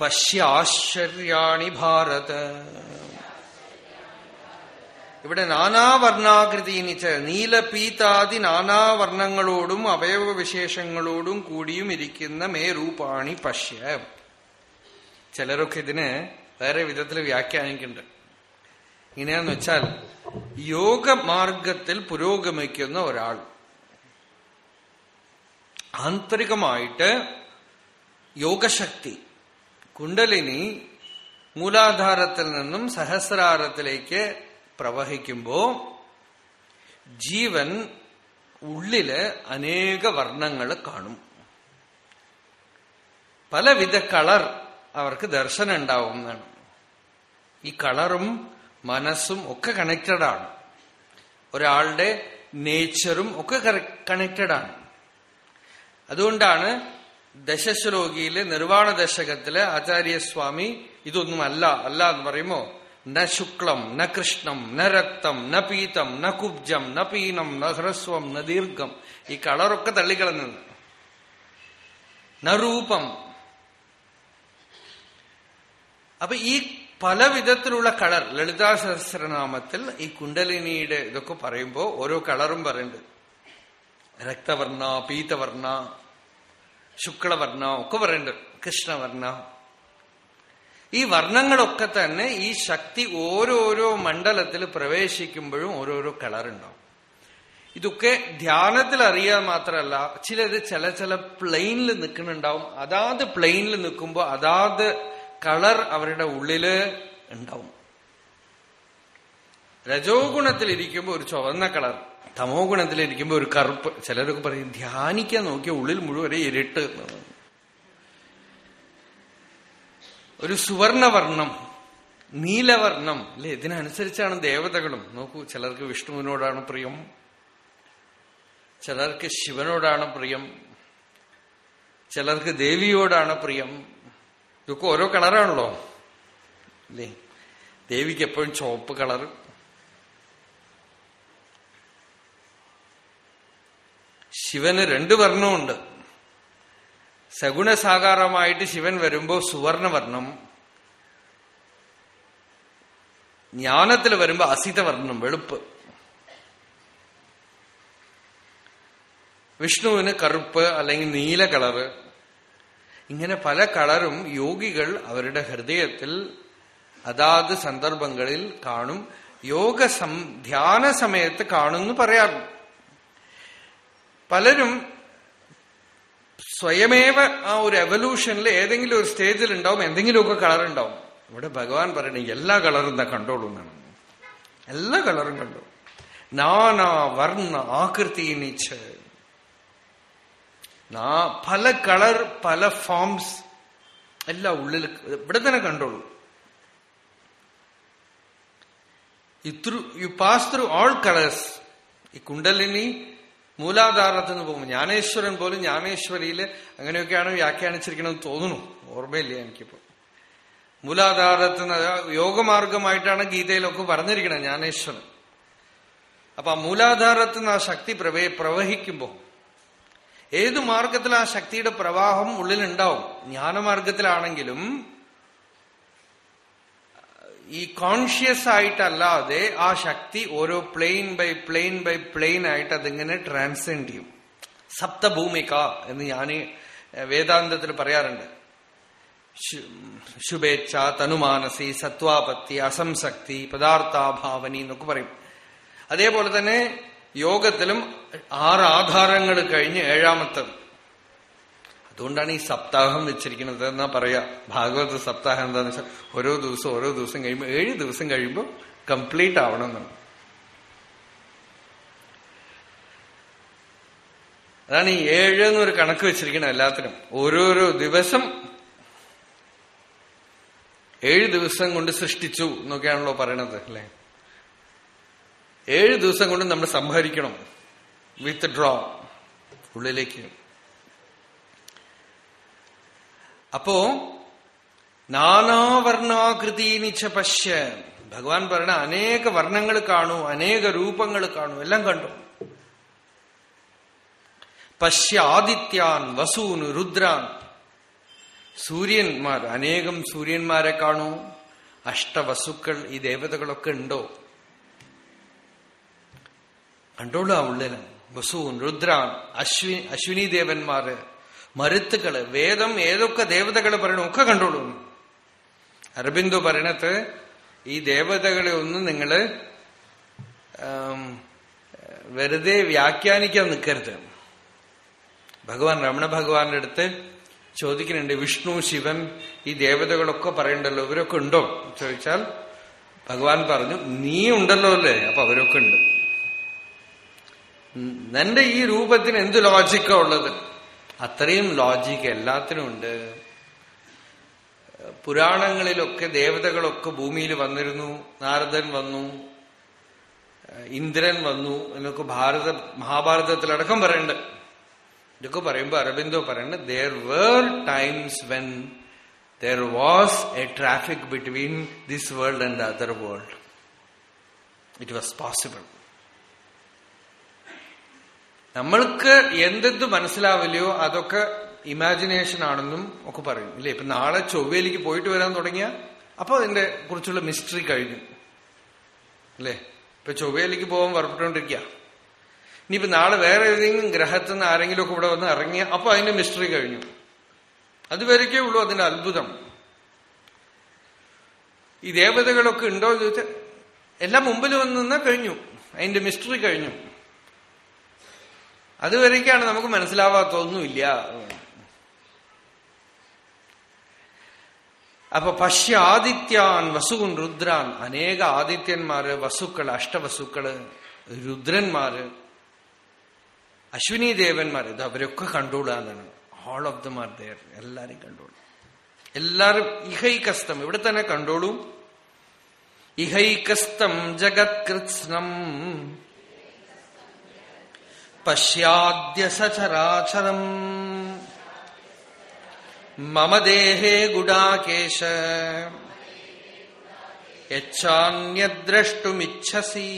പശ്യാശ്ചര്യാണി ഭാരത. ഇവിടെ നാനാവർണാകൃതിനിച്ച് നീലപീതാദി നാനാവർണങ്ങളോടും അവയവവിശേഷങ്ങളോടും കൂടിയും ഇരിക്കുന്ന മേ രൂപാണി പശ്യ. ചിലരൊക്കെ ഇതിന് വേറെ വിധത്തിൽ വ്യാഖ്യാനിക്കുന്നുണ്ട്. ഇങ്ങനെയാന്ന് വെച്ചാൽ യോഗമാർഗത്തിൽ പുരോഗമിക്കുന്ന ഒരാൾ. ആന്തരികമായിട്ട് യോഗശക്തി കുണ്ടലിനി മൂലാധാരത്തിൽ നിന്നും സഹസ്രാരത്തിലേക്ക് പ്രവഹിക്കുമ്പോ ജീവൻ ഉള്ളിൽ അനേക വർണങ്ങൾ കാണും. പലവിധ കളർ അവർക്ക് ദർശനം ഉണ്ടാവും എന്നാണ്. ഈ കളറും മനസ്സും ഒക്കെ കണക്റ്റഡാണ് ഒരാളുടെ നേച്ചറും ഒക്കെ കണക്റ്റഡ് ആണ്. അതുകൊണ്ടാണ് ദശശ്ലോകിയിലെ നിർവാണ ദശകത്തിലെ ആചാര്യസ്വാമി ഇതൊന്നും അല്ല അല്ല എന്ന് പറയുമ്പോ ന ശുക്ലം ന കൃഷ്ണം ന രക്തം ന പീതം ന കുബ്ജം ന പീനം ന ഹ്രസ്വം ന ദീർഘം ഈ കളറൊക്കെ തള്ളിക്കളഞ്ഞു ന രൂപം അപ്പൊ ഈ പല വിധത്തിലുള്ള കളർ ലളിതാ സഹസ്രനാമത്തിൽ ഈ കുണ്ടലിനിയുടെ ഇതൊക്കെ പറയുമ്പോൾ ഓരോ കളറും പറയുന്നുണ്ട്. രക്തവർണ പീതവർണ ശുക്ലവർണ ഒക്കെ പറയുന്നുണ്ട്. കൃഷ്ണവർണ ഈ വർണങ്ങളൊക്കെ തന്നെ ഈ ശക്തി ഓരോരോ മണ്ഡലത്തിൽ പ്രവേശിക്കുമ്പോഴും ഓരോരോ കളർ ഉണ്ടാവും ഇതൊക്കെ ധ്യാനത്തിൽ അറിയാൻ മാത്രമല്ല ചിലത് ചില ചില പ്ലെയിനിൽ നിൽക്കുന്നുണ്ടാവും. അതാത് പ്ലെയിനിൽ നിൽക്കുമ്പോൾ അതാത് കളർ അവരുടെ ഉള്ളിൽ ഉണ്ടാവും. രജോ ഗുണത്തിലിരിക്കുമ്പോൾ ഒരു ചുവന്ന കളർ തമോ ഗുണത്തിലിരിക്കുമ്പോൾ ഒരു കറുപ്പ്. ചിലരൊക്കെ പറയും ധ്യാനിക്കാൻ നോക്കിയ ഉള്ളിൽ മുഴുവൻ ഇരുട്ട്. ഒരു സുവർണവർണം നീലവർണം അല്ലെ? ഇതിനനുസരിച്ചാണ് ദേവതകളും. നോക്കൂ ചിലർക്ക് വിഷ്ണുവിനോടാണ് പ്രിയം ചിലർക്ക് ശിവനോടാണ് പ്രിയം ചിലർക്ക് ദേവിയോടാണ് പ്രിയം. ഇതൊക്കെ ഓരോ കളറാണല്ലോ. അല്ലേ? ദേവിക്ക് എപ്പോഴും ചുവപ്പ് കളർ. ശിവന് രണ്ട് വർണമുണ്ട് സഗുണസാകാരമായിട്ട് ശിവൻ വരുമ്പോ സുവർണവർണം ജ്ഞാനത്തിൽ വരുമ്പോ അസിതവർണം വെളുപ്പ്. വിഷ്ണുവിന് കറുപ്പ് അല്ലെങ്കിൽ നീല കളറ് ഇങ്ങനെ പല കളറും യോഗികൾ അവരുടെ ഹൃദയത്തിൽ അതാത് സന്ദർഭങ്ങളിൽ കാണും. യോഗ സം ധ്യാന സമയത്ത് കാണുന്നു പറയാറുണ്ട്. പലരും സ്വയമേവ ആ ഒരു എവല്യൂഷനിൽ ഏതെങ്കിലും ഒരു സ്റ്റേജിൽ ഉണ്ടാവും എന്തെങ്കിലുമൊക്കെ കളർ ഉണ്ടാവും ഇവിടെ ഭഗവാൻ പറയണേ എല്ലാ കളറും എന്താ കണ്ടോളൂ എന്നാണ്. എല്ലാ കളറും കണ്ടു. നാനാ വർണ ആകൃതി നിച്ച് പല കളർ പല ഫോംസ് എല്ലാം ഉള്ളിൽ ഇവിടെ തന്നെ കണ്ടോളൂ. It through you pass through all colours ഈ കുണ്ടലിനി മൂലാധാരത്തിൽ നിന്ന് പോകും ജ്ഞാനേശ്വരൻ പോലും ജ്ഞാനേശ്വരിയിൽ അങ്ങനെയൊക്കെയാണ് വ്യാഖ്യാനിച്ചിരിക്കണമെന്ന് തോന്നുന്നു. ഓർമ്മയില്ല എനിക്കിപ്പോ. മൂലാധാരത്തിൽ നിന്ന് യോഗമാർഗമായിട്ടാണ് ഗീതയിലൊക്കെ പറഞ്ഞിരിക്കണം ജ്ഞാനേശ്വരൻ. അപ്പൊ ആ മൂലാധാരത്തിൽ നിന്ന് ആ ശക്തി പ്രവേ പ്രവഹിക്കുമ്പോ ഏതു മാർഗത്തിൽ ആ ശക്തിയുടെ പ്രവാഹം ഉള്ളിലുണ്ടാവും? ജ്ഞാനമാർഗത്തിലാണെങ്കിലും ഈ കോൺഷ്യസ് ആയിട്ടല്ലാതെ ആ ശക്തി ഓരോ plane by plane by plane ആയിട്ട് അതിങ്ങനെ ട്രാൻസെൻഡ് ചെയ്യും. സപ്തഭൂമിക എന്ന് ഞാൻ വേദാന്തത്തിൽ പറയാറുണ്ട്. ശുഭേച്ഛ തനുമാനസി സത്വാപത്തി അസംസക്തി പദാർത്ഥാഭാവനി എന്നൊക്കെ പറയും. അതേപോലെ തന്നെ യോഗത്തിലും ആറ് ആധാരങ്ങൾ കഴിഞ്ഞ് ഏഴാമത്തത്. അതുകൊണ്ടാണ് ഈ സപ്താഹം വെച്ചിരിക്കുന്നത്. എന്നാ പറയാ ഭാഗവത സപ്താഹം എന്താന്ന് വെച്ചാൽ ഓരോ ദിവസം ഓരോ ദിവസം കഴിയുമ്പോൾ ഏഴ് ദിവസം കഴിയുമ്പോൾ കംപ്ലീറ്റ് ആവണം അതാണ് ഈ ഏഴ് എന്നൊരു കണക്ക് വെച്ചിരിക്കണം എല്ലാത്തിനും. ഓരോരോ ദിവസം ഏഴ് ദിവസം കൊണ്ട് സൃഷ്ടിച്ചു എന്നൊക്കെയാണല്ലോ പറയണത് അല്ലെ? ഏഴ് ദിവസം കൊണ്ട് നമ്മൾ സംഹരിക്കണം. വിത്ത് ഡ്രോ ഉള്ളിലേക്ക്. അപ്പോ നാനാവർണാകൃതിനിച്ച പശ്യ. ഭഗവാൻ പറയണ അനേക വർണങ്ങൾ കാണൂ അനേക രൂപങ്ങൾ കാണൂ എല്ലാം കണ്ടു. പശ്യ ആദിത്യാൻ വസൂൻ രുദ്രാൻ. സൂര്യന്മാർ അനേകം സൂര്യന്മാരെ കാണൂ. അഷ്ടവസുക്കൾ ഈ ദേവതകളൊക്കെ ഉണ്ടോ? കണ്ടോളൂ ആ ഉള്ളിൽ. വസൂൻ രുദ്രാൻ അശ്വിനി അശ്വിനി ദേവന്മാര് മരുത്തുക്കൾ വേദം ഏതൊക്കെ ദേവതകൾ പറയണോ ഒക്കെ കണ്ടോളൂ. അരബിന്ദു പറയണത് ഈ ദേവതകളെ ഒന്നും നിങ്ങൾ വെറുതെ വ്യാഖ്യാനിക്കാൻ നിൽക്കരുത് ഭഗവാൻ രമണ ഭഗവാന്റെ അടുത്ത് ചോദിക്കുന്നുണ്ട് വിഷ്ണു ശിവൻ ഈ ദേവതകളൊക്കെ പറയണ്ടല്ലോ ഇവരൊക്കെ ഉണ്ടോ? ചോദിച്ചാൽ ഭഗവാൻ പറഞ്ഞു നീ ഉണ്ടല്ലോ അല്ലേ? അപ്പൊ അവരൊക്കെ ഉണ്ട്. നിന്റെ ഈ രൂപത്തിന് എന്ത് ലോജിക്കാ ഉള്ളത്? അത്രയും ലോജിക്ക് എല്ലാത്തിനും ഉണ്ട്. പുരാണങ്ങളിലൊക്കെ ദേവതകളൊക്കെ ഭൂമിയിൽ വന്നിരുന്നു. നാരദൻ വന്നു. ഇന്ദ്രൻ വന്നു എന്നൊക്കെ ഭാരത മഹാഭാരതത്തിലടക്കം പറയുന്നുണ്ട്. ഇതൊക്കെ പറയുമ്പോ അരബിന്ദോ പറയുന്നത് there were times when there was a traffic between this world and other world it was possible നമ്മൾക്ക് എന്തെന്ത് മനസ്സിലാവില്ലയോ അതൊക്കെ ഇമാജിനേഷൻ ആണെന്നും ഒക്കെ പറയും. ഇല്ലേ? ഇപ്പൊ നാളെ ചൊവ്വയിലേക്ക് പോയിട്ട് വരാൻ തുടങ്ങിയ അപ്പൊ അതിന്റെ കുറിച്ചുള്ള മിസ്റ്ററി കഴിഞ്ഞു. അല്ലേ ഇപ്പൊ ചൊവ്വയിലേക്ക് പോകാൻ പുറപ്പെട്ടുകൊണ്ടിരിക്കുക ഇനിയിപ്പോ നാളെ വേറെ ഏതെങ്കിലും ഗ്രഹത്തിൽ നിന്ന് ആരെങ്കിലും ഒക്കെ ഇവിടെ വന്ന് ഇറങ്ങിയ അപ്പൊ അതിന്റെ മിസ്റ്ററി കഴിഞ്ഞു. അതുവരെക്കേ ഉള്ളൂ അതിന്റെ അത്ഭുതം. ഈ ദേവതകളൊക്കെ ഉണ്ടോ എന്ന് ചോദിച്ചാൽ എല്ലാം മുമ്പിൽ വന്ന് നിന്നാ കഴിഞ്ഞു. അതിന്റെ മിസ്റ്ററി കഴിഞ്ഞു. അതുവരേക്കാണ് നമുക്ക് മനസ്സിലാവാത്തൊന്നുമില്ല. അപ്പൊ പശ്യ ആദിത്യാൻ വസുകുൻ രുദ്രാൻ അനേക ആദിത്യന്മാര് വസുക്കൾ അഷ്ടവസുക്കൾ രുദ്രന്മാര് അശ്വിനി ദേവന്മാര് ഇത് അവരൊക്കെ കണ്ടോളാന്നാണ് all of them are there എല്ലാരും കണ്ടോളൂ എല്ലാരും ഇഹൈകസ്തം ഇവിടെ തന്നെ കണ്ടോളൂ. ഇഹൈകസ്തം ജഗത്കൃത്സ്നം. പശ്യാദ്യ സചരാചരം മമ ദേഹേ ഗുഡാകേശ യച്ഛാന്യദ്രഷ്ടുമിച്ഛസി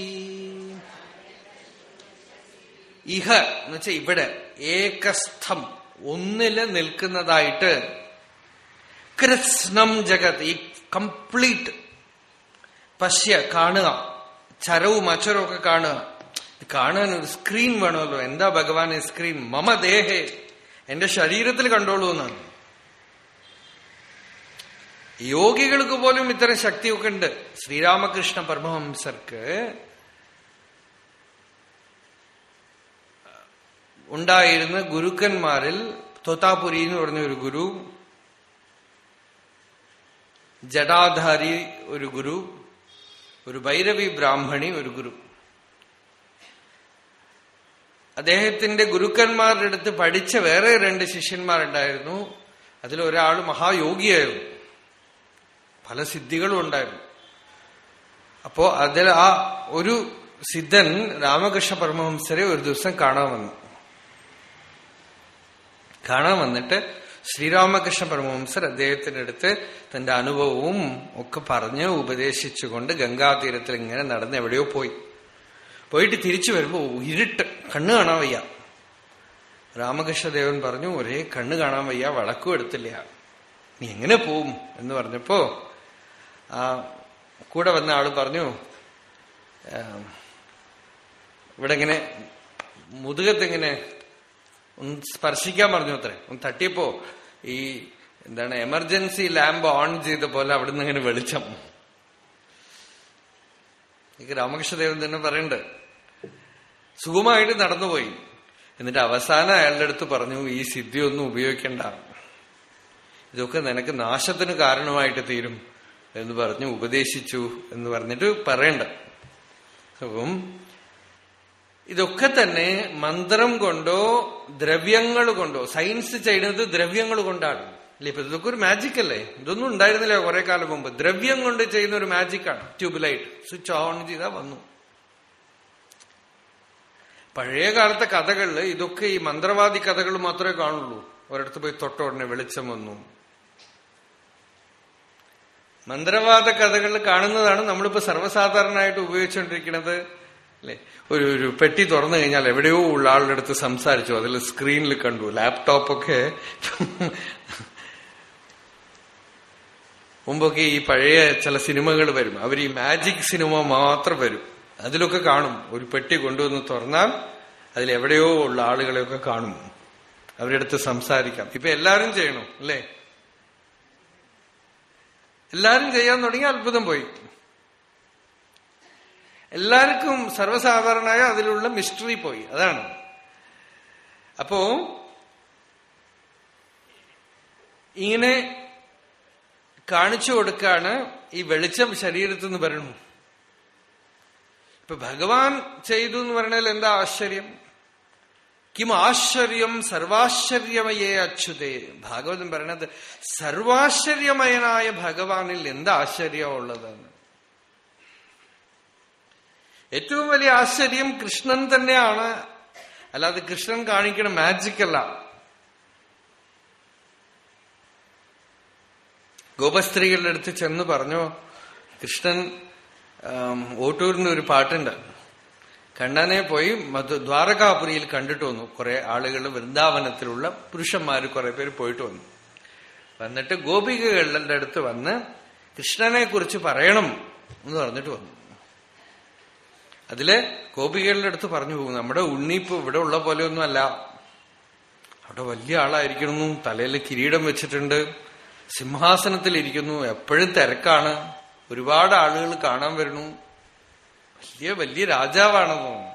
ഇഹ എന്ന് വെച്ചാൽ ഇവിടെ ഏകസ്ഥം ഒന്നിൽ നിൽക്കുന്നതായിട്ട് കൃത്സ്നം ജഗത് ഈ കംപ്ലീറ്റ് പശ്യ കാണുക ചരവും അച്ചരവും ഒക്കെ കാണുക. കാണാൻ ഒരു സ്ക്രീൻ വേണമല്ലോ. എന്താ ഭഗവാൻ സ്ക്രീൻ മമ ദേഹേ. എന്റെ ശരീരത്തിൽ കണ്ടോളൂ എന്നാണ്. യോഗികൾക്ക് പോലും ഇത്തരം ശക്തിയൊക്കെ ഉണ്ട്. ശ്രീരാമകൃഷ്ണ പരമഹംസർക്ക് ഉണ്ടായിരുന്ന ഗുരുക്കന്മാരിൽ തൊത്താപുരി എന്ന് പറഞ്ഞ ഒരു ഗുരു ജടാധാരി ഒരു ഗുരു ഒരു ഭൈരവി ബ്രാഹ്മണി ഒരു ഗുരു. അദ്ദേഹത്തിന്റെ ഗുരുക്കന്മാരുടെ അടുത്ത് പഠിച്ച വേറെ രണ്ട് ശിഷ്യന്മാരുണ്ടായിരുന്നു. അതിലൊരാൾ മഹായോഗിയായിരുന്നു. പല സിദ്ധികളും ഉണ്ടായിരുന്നു. അപ്പോ അതിൽ ആ ഒരു സിദ്ധൻ രാമകൃഷ്ണ പരമഹംസരെ ഒരു ദിവസം കാണാൻ വന്നു. കാണാൻ വന്നിട്ട് ശ്രീരാമകൃഷ്ണ പരമഹംസർ അദ്ദേഹത്തിന്റെ അടുത്ത് തന്റെ അനുഭവവും ഒക്കെ പറഞ്ഞ് ഉപദേശിച്ചുകൊണ്ട് ഗംഗാതീരത്തിൽ ഇങ്ങനെ നടന്ന് എവിടെയോ പോയി. പോയിട്ട് തിരിച്ചു വരുമ്പോ ഇരുട്ട് കണ്ണ് കാണാൻ വയ്യ. രാമകൃഷ്ണദേവൻ പറഞ്ഞു ഒരേ കണ്ണ് കാണാൻ വയ്യ വളക്കും എടുത്തില്ല. നീ എങ്ങനെ പോവും? എന്ന് പറഞ്ഞപ്പോ ആ കൂടെ വന്ന ആൾ പറഞ്ഞു ഇവിടെ ഇങ്ങനെ മുതുകത്തെങ്ങനെ ഒന്ന് സ്പർശിക്കാൻ പറഞ്ഞു അത്രേ. ഒന്ന് തട്ടിയപ്പോ ഈ എന്താണ് എമർജൻസി ലാമ്പ് ഓൺ ചെയ്ത പോലെ അവിടുന്ന് ഇങ്ങനെ വെളിച്ചം. എനിക്ക് രാമകൃഷ്ണദേവൻ തന്നെ പറയണ്ട് സുഖമായിട്ട് നടന്നുപോയി. എന്നിട്ട് അവസാനം അയാളുടെ അടുത്ത് പറഞ്ഞു ഈ സിദ്ധി ഒന്നും ഉപയോഗിക്കണ്ട. ഇതൊക്കെ നിനക്ക് നാശത്തിന് കാരണമായിട്ട് തീരും എന്ന് പറഞ്ഞു ഉപദേശിച്ചു എന്ന് പറഞ്ഞിട്ട് പറയണ്ട. അപ്പം ഇതൊക്കെ തന്നെ മന്ത്രം കൊണ്ടോ ദ്രവ്യങ്ങൾ കൊണ്ടോ സയൻസ് ചെയ്യുന്നത് ദ്രവ്യങ്ങൾ കൊണ്ടാണ്. അല്ലെ? ഇപ്പൊ ഇതൊക്കെ ഒരു മാജിക് അല്ലേ? ഇതൊന്നും ഉണ്ടായിരുന്നില്ല കുറെ കാലം മുമ്പ്. ദ്രവ്യം കൊണ്ട് ചെയ്യുന്ന ഒരു മാജിക്കാണ് ട്യൂബ് ലൈറ്റ് സ്വിച്ച് ഓൺ ചെയ്താൽ വന്നു. പഴയ കാലത്തെ കഥകളിൽ ഇതൊക്കെ ഈ മന്ത്രവാദി കഥകൾ മാത്രമേ കാണുള്ളൂ. ഒരിടത്ത് പോയി തൊട്ട ഉടനെ വെളിച്ചം വന്നു. മന്ത്രവാദ കഥകൾ കാണുന്നതാണ് നമ്മളിപ്പോ സർവസാധാരണമായിട്ട് ഉപയോഗിച്ചുകൊണ്ടിരിക്കുന്നത് അല്ലെ? ഒരു ഒരു പെട്ടി തുറന്നു കഴിഞ്ഞാൽ എവിടെയോ ഉള്ള ആളുടെ അടുത്ത് സംസാരിച്ചു. അതിൽ സ്ക്രീനിൽ കണ്ടു. ലാപ്ടോപ്പൊക്കെ മുമ്പൊക്കെ ഈ പഴയ ചില സിനിമകൾ വരും. അവർ ഈ മാജിക് സിനിമ മാത്രം വരും. അതിലൊക്കെ കാണും. ഒരു പെട്ടി കൊണ്ടുവന്ന് തുറന്നാൽ അതിൽ എവിടെയോ ഉള്ള ആളുകളെയൊക്കെ കാണും. അവരുടെ അടുത്ത് സംസാരിക്കാം. ഇപ്പൊ എല്ലാരും ചെയ്യണം? അല്ലേ? എല്ലാരും ചെയ്യാൻ തുടങ്ങി അത്ഭുതം പോയി. എല്ലാവർക്കും സർവസാധാരണമായ അതിലുള്ള മിസ്റ്ററി പോയി. അതാണ്. അപ്പോ ഇങ്ങനെ കാണിച്ചു കൊടുക്കാണ് ഈ വെളിച്ചം ശരീരത്തിൽ നിന്ന് വരണു ഇപ്പൊ ഭഗവാൻ ചെയ്തു എന്ന് പറഞ്ഞാൽ എന്താ ആശ്ചര്യം? കിം ആശ്ചര്യം സർവാശ്ചര്യമയേ അച്യുതേ. ഭാഗവതം പറയണത് സർവാശ്ചര്യമയനായ ഭഗവാനിൽ എന്താ ആശ്ചര്യമുള്ളതെന്ന് ഏറ്റവും വലിയ ആശ്ചര്യം കൃഷ്ണൻ തന്നെയാണ്. അല്ലാതെ കൃഷ്ണൻ കാണിക്കണ മാജിക്കല്ല ഗോപസ്ത്രീകളുടെ അടുത്ത് ചെന്ന് പറഞ്ഞു കൃഷ്ണൻ ഓട്ടൂരിന് ഒരു പാട്ടുണ്ട്. കണ്ണനെ പോയി മധു ദ്വാരകാപുരിയിൽ കണ്ടിട്ട് വന്നു. കുറെ ആളുകൾ വൃന്ദാവനത്തിലുള്ള പുരുഷന്മാര് കുറെ പേര് പോയിട്ട് വന്നു. വന്നിട്ട് ഗോപികകളുടെ അടുത്ത് വന്ന് കൃഷ്ണനെ കുറിച്ച് പറയണം എന്ന് പറഞ്ഞിട്ട് വന്നു. അതിൽ ഗോപികളുടെ അടുത്ത് പറഞ്ഞു പോകും നമ്മുടെ ഉണ്ണിപ്പ് ഇവിടെ ഉള്ള പോലെയൊന്നും അല്ല. അവിടെ വലിയ ആളായിരിക്കുന്നു തലയിൽ കിരീടം വെച്ചിട്ടുണ്ട്. സിംഹാസനത്തിൽ ഇരിക്കുന്നു എപ്പോഴും തിരക്കാണ്. ഒരുപാട് ആളുകൾ കാണാൻ വരണു വലിയ വലിയ രാജാവാണെന്നോ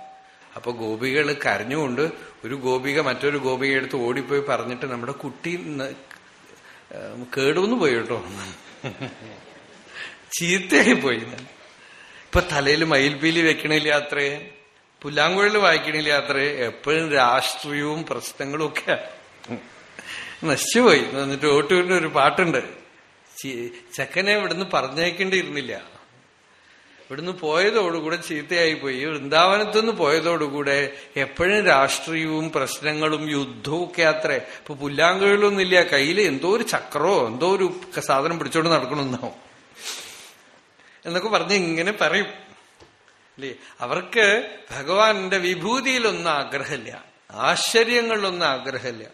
അപ്പൊ ഗോപികൾ കരഞ്ഞുകൊണ്ട് ഒരു ഗോപിക മറ്റൊരു ഗോപിക എടുത്ത് ഓടിപ്പോയി പറഞ്ഞിട്ട് നമ്മുടെ കുട്ടി കേടുവന്നു പോയി കേട്ടോ. ചീത്തയായി പോയി. ഇപ്പൊ തലയിൽ മയിൽപീലി വെക്കണില്ല അത്രേ. പുല്ലാങ്കുഴൽ വായിക്കണില്ല അത്രേ. എപ്പോഴും രാഷ്ട്രീയവും പ്രശ്നങ്ങളും ഒക്കെ നശിച്ചുപോയി. എന്നിട്ട് ഓട്ടൂരിന്റെ ഒരു പാട്ടുണ്ട്. ചെക്കനെ ഇവിടുന്ന് പറഞ്ഞേക്കേണ്ടിയിരുന്നില്ല ഇവിടുന്ന് പോയതോടുകൂടെ ചീത്തയായി പോയി വൃന്ദാവനത്തു നിന്ന് പോയതോടുകൂടെ എപ്പോഴും രാഷ്ട്രീയവും പ്രശ്നങ്ങളും യുദ്ധവും ഒക്കെ അത്രേ. ഇപ്പൊ പുല്ലാങ്കുഴലൊന്നുമില്ല. കയ്യിൽ എന്തോ ഒരു ചക്രോ എന്തോ ഒരു സാധനം പിടിച്ചോണ്ട് നടക്കണമെന്നാവും എന്നൊക്കെ പറഞ്ഞ് ഇങ്ങനെ പറയും. അല്ലേ? അവർക്ക് ഭഗവാന്റെ വിഭൂതിയിലൊന്നും ആഗ്രഹമില്ല. ആശ്ചര്യങ്ങളിലൊന്നും ആഗ്രഹമില്ല.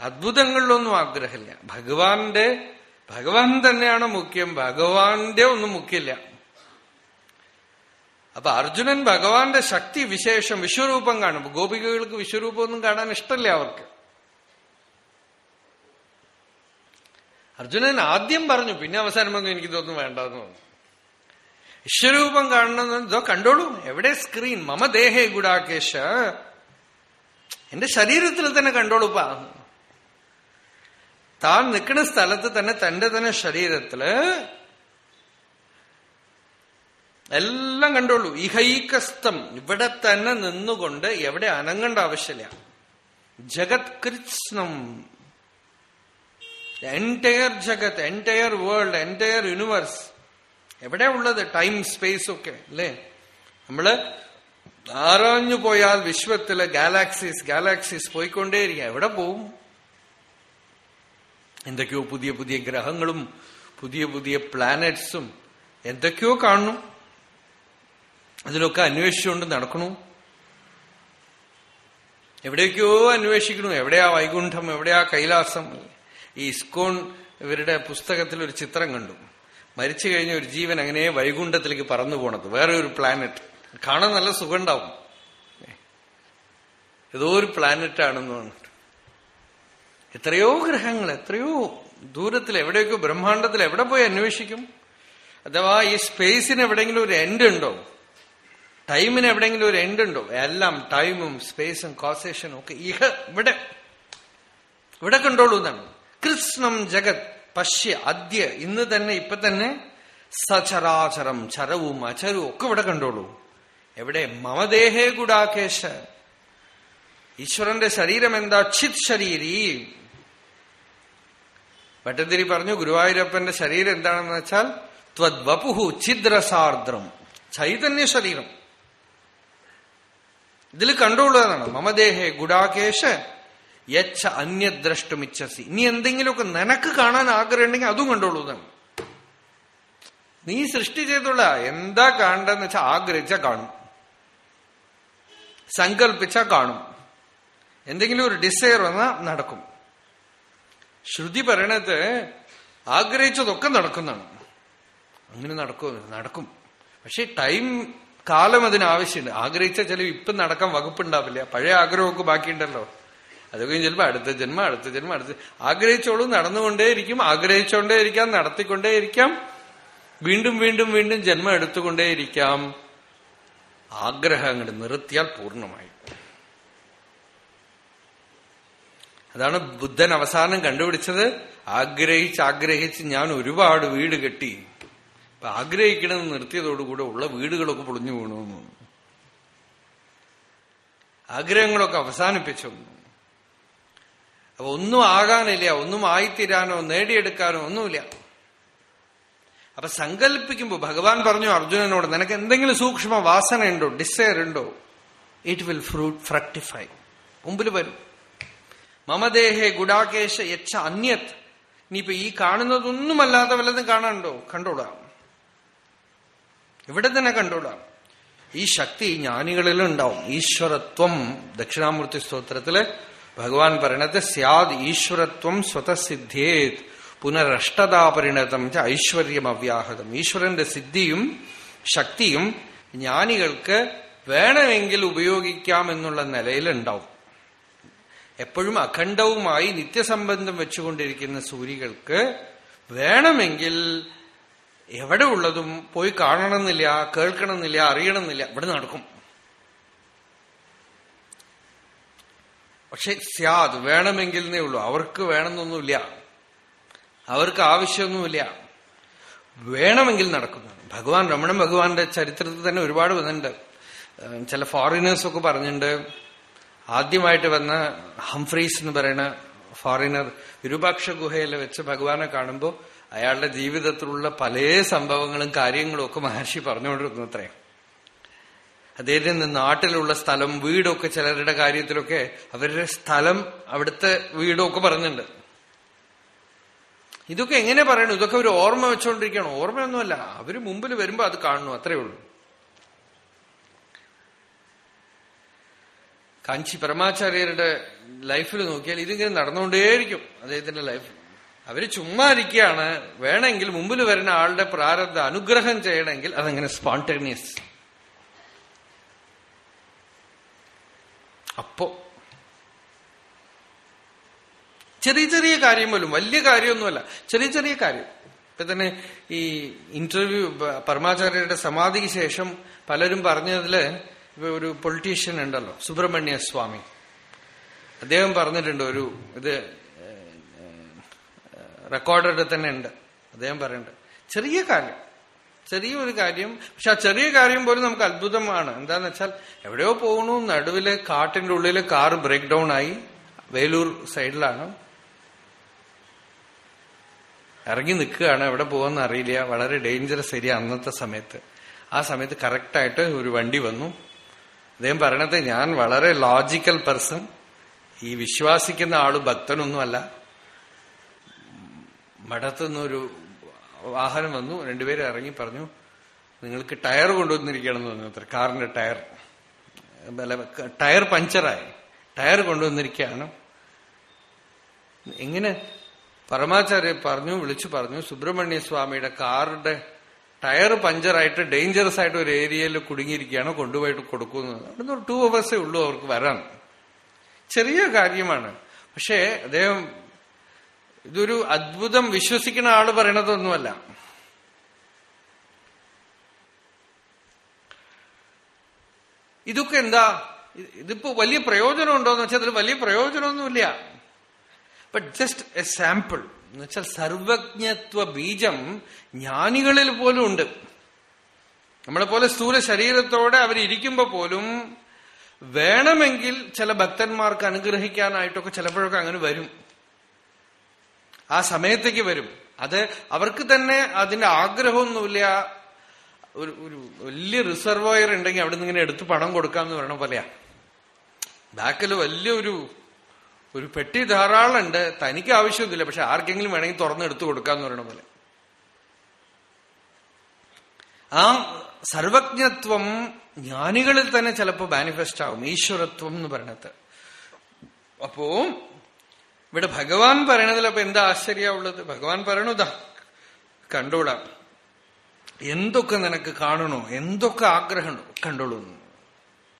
അത്ഭുതങ്ങളിലൊന്നും ആഗ്രഹമില്ല. ഭഗവാന്റെ ഭഗവാൻ തന്നെയാണ് മുഖ്യം. ഭഗവാന്റെ ഒന്നും മുഖ്യമില്ല. അപ്പൊ അർജുനൻ ഭഗവാന്റെ ശക്തി വിശേഷം വിശ്വരൂപം കാണും. ഗോപികകൾക്ക് വിശ്വരൂപം ഒന്നും കാണാൻ ഇഷ്ടമില്ല അവർക്ക്. അർജുനൻ ആദ്യം പറഞ്ഞു പിന്നെ അവസാനം വന്നു വേണ്ട വേണ്ടെന്ന് പറഞ്ഞു. വിശ്വരൂപം കാണണമെന്ന് ഇതോ കണ്ടോളൂ. എവിടെ സ്ക്രീൻ മമ ദേഹേ ഗുഡാകേശ. എന്റെ ശരീരത്തിൽ തന്നെ കണ്ടോളൂപ്പാ താൻ നിൽക്കുന്ന സ്ഥലത്ത് തന്നെ തന്റെ തന്നെ ശരീരത്തിൽ എല്ലാം കണ്ടോളൂ ഇഹൈകസ്തം ഇവിടെ തന്നെ നിന്നുകൊണ്ട് എവിടെ അനങ്ങേണ്ട ആവശ്യമില്ല. ജഗത് കൃഷ്ണം. എന്റയർ ജഗത് എന്റയർ വേൾഡ് എന്റയർ യൂണിവേഴ്സ് എവിടെ ഉള്ളത്? ടൈം സ്പേസ് ഒക്കെ അല്ലേ? നമ്മൾ ആറാഞ്ഞു പോയാൽ വിശ്വത്തിലെ ഗാലാക്സീസ് ഗാലാക്സീസ് പോയിക്കൊണ്ടേയിരിക്കുക എവിടെ പോവും? എന്തൊക്കെയോ പുതിയ പുതിയ ഗ്രഹങ്ങളും പുതിയ പുതിയ പ്ലാനറ്റ്സും എന്തൊക്കെയോ കാണുന്നു. അതിലൊക്കെ അന്വേഷിച്ചുകൊണ്ട് നടക്കണു. എവിടേക്കോ അന്വേഷിക്കണു. എവിടെയാ വൈകുണ്ഠം? എവിടെയാ കൈലാസം? ഈ ഇസ്കോൺ ഇവരുടെ പുസ്തകത്തിൽ ഒരു ചിത്രം കണ്ടു. മരിച്ചു കഴിഞ്ഞ ഒരു ജീവൻ അങ്ങനെ വൈകുണ്ഠത്തിലേക്ക് പറന്നു പോണത്. വേറെ ഒരു പ്ലാനറ്റ് കാണാൻ നല്ല സുഖമുണ്ടാവും ഏതോ ഒരു പ്ലാനറ്റ് ആണെന്ന് പറഞ്ഞിട്ട് എത്രയോ ഗ്രഹങ്ങൾ എത്രയോ ദൂരത്തിൽ എവിടെയൊക്കെ ബ്രഹ്മാണ്ടത്തിൽ എവിടെ പോയി അന്വേഷിക്കും? അഥവാ ഈ സ്പേസിന് എവിടെയെങ്കിലും ഒരു എൻഡ് ഉണ്ടോ? ടൈമിന് എവിടെയെങ്കിലും ഒരു എൻഡ് ഉണ്ടോ? എല്ലാം ടൈമും സ്പേസും കോസേഷനും ഒക്കെ ഇഹ ഇവിടെ. ഇവിടെ കണ്ടോളൂ എന്നാണ് കൃഷ്ണം ജഗത് പശ്യ അദ്യ ഇന്ന് തന്നെ ഇപ്പൊ തന്നെ സചരാചരം ചരവും അചരവും ഒക്കെ ഇവിടെ കണ്ടോളൂ എവിടെ? മമദേഹേ ഗുഡാകേശ. ഈശ്വരന്റെ ശരീരം എന്താ? ചിത് ശരീരി. ഭട്ടതിരി പറഞ്ഞു? ഗുരുവായൂരപ്പന്റെ ശരീരം എന്താണെന്ന് വെച്ചാൽ ത്വദ്വപുഹു ഛിദ്രസാർദ്രം. ചൈതന്യ ശരീരം. ഇതിൽ കണ്ടോളുകയാണ് മമദേഹേ ഗുഡാകേശ യച്ഛ അന്യദ്രഷ്ടുമിച്ഛസി. ഇനി എന്തെങ്കിലുമൊക്കെ നിനക്ക് കാണാൻ ആഗ്രഹം ഉണ്ടെങ്കിൽ അതും കണ്ടോളൂ എന്നാണ്. നീ സൃഷ്ടി ചെയ്തുള്ള എന്താ കാണണ്ടെന്ന് വെച്ചാൽ ആഗ്രഹിച്ച കാണും. സങ്കല്പിച്ച കാണും. എന്തെങ്കിലും ഒരു ഡിസയർ വന്നാൽ നടക്കും. ശ്രുതി പറയണത് ആഗ്രഹിച്ചതൊക്കെ നടക്കുന്നതാണ്. അങ്ങനെ നടക്കും നടക്കും. പക്ഷെ ടൈം കാലം അതിന് ആവശ്യമുണ്ട് ആഗ്രഹിച്ച ചില ഇപ്പം നടക്കാൻ വകുപ്പുണ്ടാവില്ല. പഴയ ആഗ്രഹമൊക്കെ ബാക്കിയുണ്ടല്ലോ. അതൊക്കെ ചിലപ്പോൾ അടുത്ത ജന്മം അടുത്ത ജന്മം അടുത്ത ആഗ്രഹിച്ചോളൂ നടന്നുകൊണ്ടേയിരിക്കും. ആഗ്രഹിച്ചുകൊണ്ടേയിരിക്കാം നടത്തിക്കൊണ്ടേയിരിക്കാം. വീണ്ടും വീണ്ടും വീണ്ടും ജന്മം എടുത്തുകൊണ്ടേയിരിക്കാം. ആഗ്രഹം അങ്ങോട്ട് നിർത്തിയാൽ പൂർണമായി. അതാണ് ബുദ്ധൻ അവസാനം കണ്ടുപിടിച്ചത്. ആഗ്രഹിച്ച് ആഗ്രഹിച്ച് ഞാൻ ഒരുപാട് വീട് കെട്ടി. അപ്പൊ ആഗ്രഹിക്കണമെന്ന് നിർത്തിയതോടുകൂടെ ഉള്ള വീടുകളൊക്കെ പൊളിഞ്ഞു വീണു. ആഗ്രഹങ്ങളൊക്കെ അവസാനിപ്പിച്ചു. അപ്പൊ ഒന്നും ആകാനില്ല ഒന്നും ആയിത്തീരാനോ നേടിയെടുക്കാനോ ഒന്നുമില്ല. അപ്പൊ സങ്കല്പിക്കുമ്പോ ഭഗവാൻ പറഞ്ഞു അർജുനനോട് നിനക്ക് എന്തെങ്കിലും സൂക്ഷ്മ വാസന ഉണ്ടോ ഡിസയർ ഉണ്ടോ? ഇറ്റ് വിൽ ഫ്രൂട്ട് ഫ്രക്ടിഫൈ മുമ്പിൽ വരും. മമദേഹേ ഗുഡാകേശ യച്ഛ അന്യത്. നീ ഇപ്പൊ ഈ കാണുന്നതൊന്നുമല്ലാതെ വല്ലതും കാണാനുണ്ടോ? കണ്ടോളാം ഇവിടെ തന്നെ കണ്ടോളാം ഈ ശക്തി ജ്ഞാനികളിലും ഉണ്ടാവും. ഈശ്വരത്വം ദക്ഷിണാമൂർത്തി സ്തോത്രത്തിൽ ഭഗവാൻ പറയണത് സ്യാദ് ഈശ്വരത്വം സ്വതസിദ്ധിയേത് പുനരഷ്ടതാപരിണതം പരിണതം ഐശ്വര്യം അവ്യാഹതം ഈശ്വരന്റെ സിദ്ധിയും ശക്തിയും ജ്ഞാനികൾക്ക് വേണമെങ്കിൽ ഉപയോഗിക്കാം എന്നുള്ള നിലയിലുണ്ടാവും. എപ്പോഴും അഖണ്ഡവുമായി നിത്യസംബന്ധം വെച്ചുകൊണ്ടിരിക്കുന്ന സൂര്യകൾക്ക് വേണമെങ്കിൽ എവിടെ ഉള്ളതും പോയി കാണണമെന്നില്ല കേൾക്കണമെന്നില്ല അറിയണമെന്നില്ല ഇവിടെ നടക്കും. പക്ഷെ സ്യാദ് വേണമെങ്കിൽ എന്നേ ഉള്ളൂ. അവർക്ക് വേണമെന്നൊന്നുമില്ല. അവർക്ക് ആവശ്യമൊന്നുമില്ല. വേണമെങ്കിൽ നടക്കുന്നു. ഭഗവാൻ രമണൻ ഭഗവാന്റെ ചരിത്രത്തിൽ തന്നെ ഒരുപാട് വന്നിട്ടുണ്ട്. ചില ഫോറിനേഴ്സൊക്കെ പറഞ്ഞിട്ടുണ്ട്. ആദ്യമായിട്ട് വന്ന ഹംഫ്രീസ് എന്ന് പറയുന്ന ഫോറിനർ വിരൂപാക്ഷ ഗുഹയിൽ വെച്ച് ഭഗവാനെ കാണുമ്പോൾ അയാളുടെ ജീവിതത്തിലുള്ള പല സംഭവങ്ങളും കാര്യങ്ങളും ഒക്കെ മഹർഷി പറഞ്ഞുകൊണ്ടിരുന്നു അത്രയും അദ്ദേഹത്തിന് നാട്ടിലുള്ള സ്ഥലം വീടൊക്കെ ചിലരുടെ കാര്യത്തിലൊക്കെ അവരുടെ സ്ഥലം അവിടുത്തെ വീടൊക്കെ പറഞ്ഞിട്ടുണ്ട്. ഇതൊക്കെ എങ്ങനെ പറയണു? ഇതൊക്കെ ഒരു ഓർമ്മ വെച്ചുകൊണ്ടിരിക്കണം ഓർമ്മയൊന്നുമല്ല. അവർ മുമ്പിൽ വരുമ്പോ അത് കാണുന്നു. അത്രേ ഉള്ളൂ. കാഞ്ചി പരമാചാര്യരുടെ ലൈഫിൽ നോക്കിയാൽ ഇതിങ്ങനെ നടന്നുകൊണ്ടേയിരിക്കും അദ്ദേഹത്തിന്റെ ലൈഫ്. അവർ ചുമ്മാ ഇരിക്കുകയാണ്. വേണമെങ്കിൽ മുമ്പിൽ വരുന്ന ആളുടെ പ്രാരബ്ധ അനുഗ്രഹം ചെയ്യണമെങ്കിൽ അതങ്ങനെ സ്പോണ്ടേനിയസ് അപ്പോ ചെറിയ ചെറിയ കാര്യം പോലും വലിയ കാര്യമൊന്നുമല്ല. ചെറിയ ചെറിയ കാര്യം. ഇപ്പൊ തന്നെ ഈ ഇന്റർവ്യൂ പരമാചാര്യരുടെ സമാധിക്ക് ശേഷം പലരും പറഞ്ഞതിൽ ഇപ്പൊ ഒരു പൊളിറ്റീഷ്യൻ ഉണ്ടല്ലോ. സുബ്രഹ്മണ്യ സ്വാമി. അദ്ദേഹം പറഞ്ഞിട്ടുണ്ട് ഒരു ഇത് റെക്കോർഡഡ് തന്നെ ഉണ്ട്. അദ്ദേഹം പറയുന്നുണ്ട്. ചെറിയ കാര്യം. ചെറിയ ഒരു കാര്യം. പക്ഷെ ആ ചെറിയ കാര്യം പോലും നമുക്ക് അത്ഭുതമാണ്. എന്താന്ന് വെച്ചാൽ എവിടെയോ പോകണു നടുവിലെ കാട്ടിന്റെ ഉള്ളിൽ കാർ ബ്രേക്ക് ഡൗൺ ആയി. വേലൂർ സൈഡിലാണ്. ഇറങ്ങി നിൽക്കുകയാണ്. എവിടെ പോകുമെന്ന് അറിയില്ല വളരെ ഡേഞ്ചറസ് ഏരിയ അന്നത്തെ സമയത്ത്. ആ സമയത്ത് കറക്റ്റായിട്ട് ഒരു വണ്ടി വന്നു. അദ്ദേഹം പറയണത് ഞാൻ വളരെ ലോജിക്കൽ പേഴ്സൺ ഈ വിശ്വാസിക്കുന്ന ആൾ ഭക്തനൊന്നുമല്ല. മഠത്തുനിന്നൊരു വാഹനം വന്നു രണ്ടുപേരും ഇറങ്ങി പറഞ്ഞു നിങ്ങൾക്ക് ടയർ കൊണ്ടുവന്നിരിക്കണം എന്ന് പറഞ്ഞു അത്ര കാറിന്റെ ടയർ. ടയർ പഞ്ചറായി. ടയർ കൊണ്ടുവന്നിരിക്കുകയാണ്. എങ്ങനെ? പരമാചാര്യ പറഞ്ഞു വിളിച്ചു പറഞ്ഞു സുബ്രഹ്മണ്യ സ്വാമിയുടെ കാറിന്റെ ടയർ പഞ്ചറായിട്ട് ഡേഞ്ചറസ് ആയിട്ട് ഒരു ഏരിയയിൽ കുടുങ്ങിയിരിക്കുകയാണ് കൊണ്ടുപോയിട്ട് കൊടുക്കുന്നത്. അവിടുന്ന് ഒരു ടു അവേഴ്സേ ഉള്ളൂ അവർക്ക് വരാൻ. ചെറിയ കാര്യമാണ്. പക്ഷേ അദ്ദേഹം ഇതൊരു അത്ഭുതം വിശ്വസിക്കുന്ന ആൾ പറയണതൊന്നുമല്ല. ഇതൊക്കെ എന്താ? ഇതിപ്പോ വലിയ പ്രയോജനം ഉണ്ടോ എന്ന് വെച്ചാൽ അതിൽ വലിയ പ്രയോജനമൊന്നുമില്ല. ബട്ട് ജസ്റ്റ് എ സാമ്പിൾ എന്ന് വെച്ചാൽ സർവജ്ഞത്വ ബീജം ജ്ഞാനികളിൽ പോലും ഉണ്ട്. നമ്മളെ പോലെ സ്ഥൂല ശരീരത്തോടെ അവരിയ്ക്കുമ്പോ പോലും വേണമെങ്കിൽ ചില ഭക്തന്മാർക്ക് അനുഗ്രഹിക്കാനായിട്ടൊക്കെ ചിലപ്പോഴൊക്കെ അങ്ങനെ വരും. ആ സമയത്തേക്ക് വരും. അത് അവർക്ക് തന്നെ അതിന്റെ ആഗ്രഹമൊന്നുമില്ല. ഒരു ഒരു വലിയ റിസർവോയർ ഉണ്ടെങ്കിൽ അവിടെ നിന്ന് ഇങ്ങനെ എടുത്ത് പണം കൊടുക്കാമെന്ന് പറയണ പോലെയാ. ബാക്കിൽ വലിയൊരു ഒരു പെട്ടി ധാരാളം ഉണ്ട് തനിക്ക് ആവശ്യമൊന്നുമില്ല പക്ഷെ ആർക്കെങ്കിലും വേണമെങ്കിൽ തുറന്നെടുത്തു കൊടുക്കാന്ന് പറയണ പോലെ. ആ സർവജ്ഞത്വം ജ്ഞാനികളിൽ തന്നെ ചിലപ്പോൾ മാനിഫെസ്റ്റ് ആകും ഈശ്വരത്വം എന്ന് പറയണത്. അപ്പോ ഇവിടെ ഭഗവാൻ പറയണതിൽ അപ്പൊ എന്താ ആശ്ചര്യമുള്ളത് ഭഗവാൻ പറയണതാ കണ്ടോളാം. എന്തൊക്കെ നിനക്ക് കാണണോ എന്തൊക്കെ ആഗ്രഹമുണ്ടോ കണ്ടോളൂ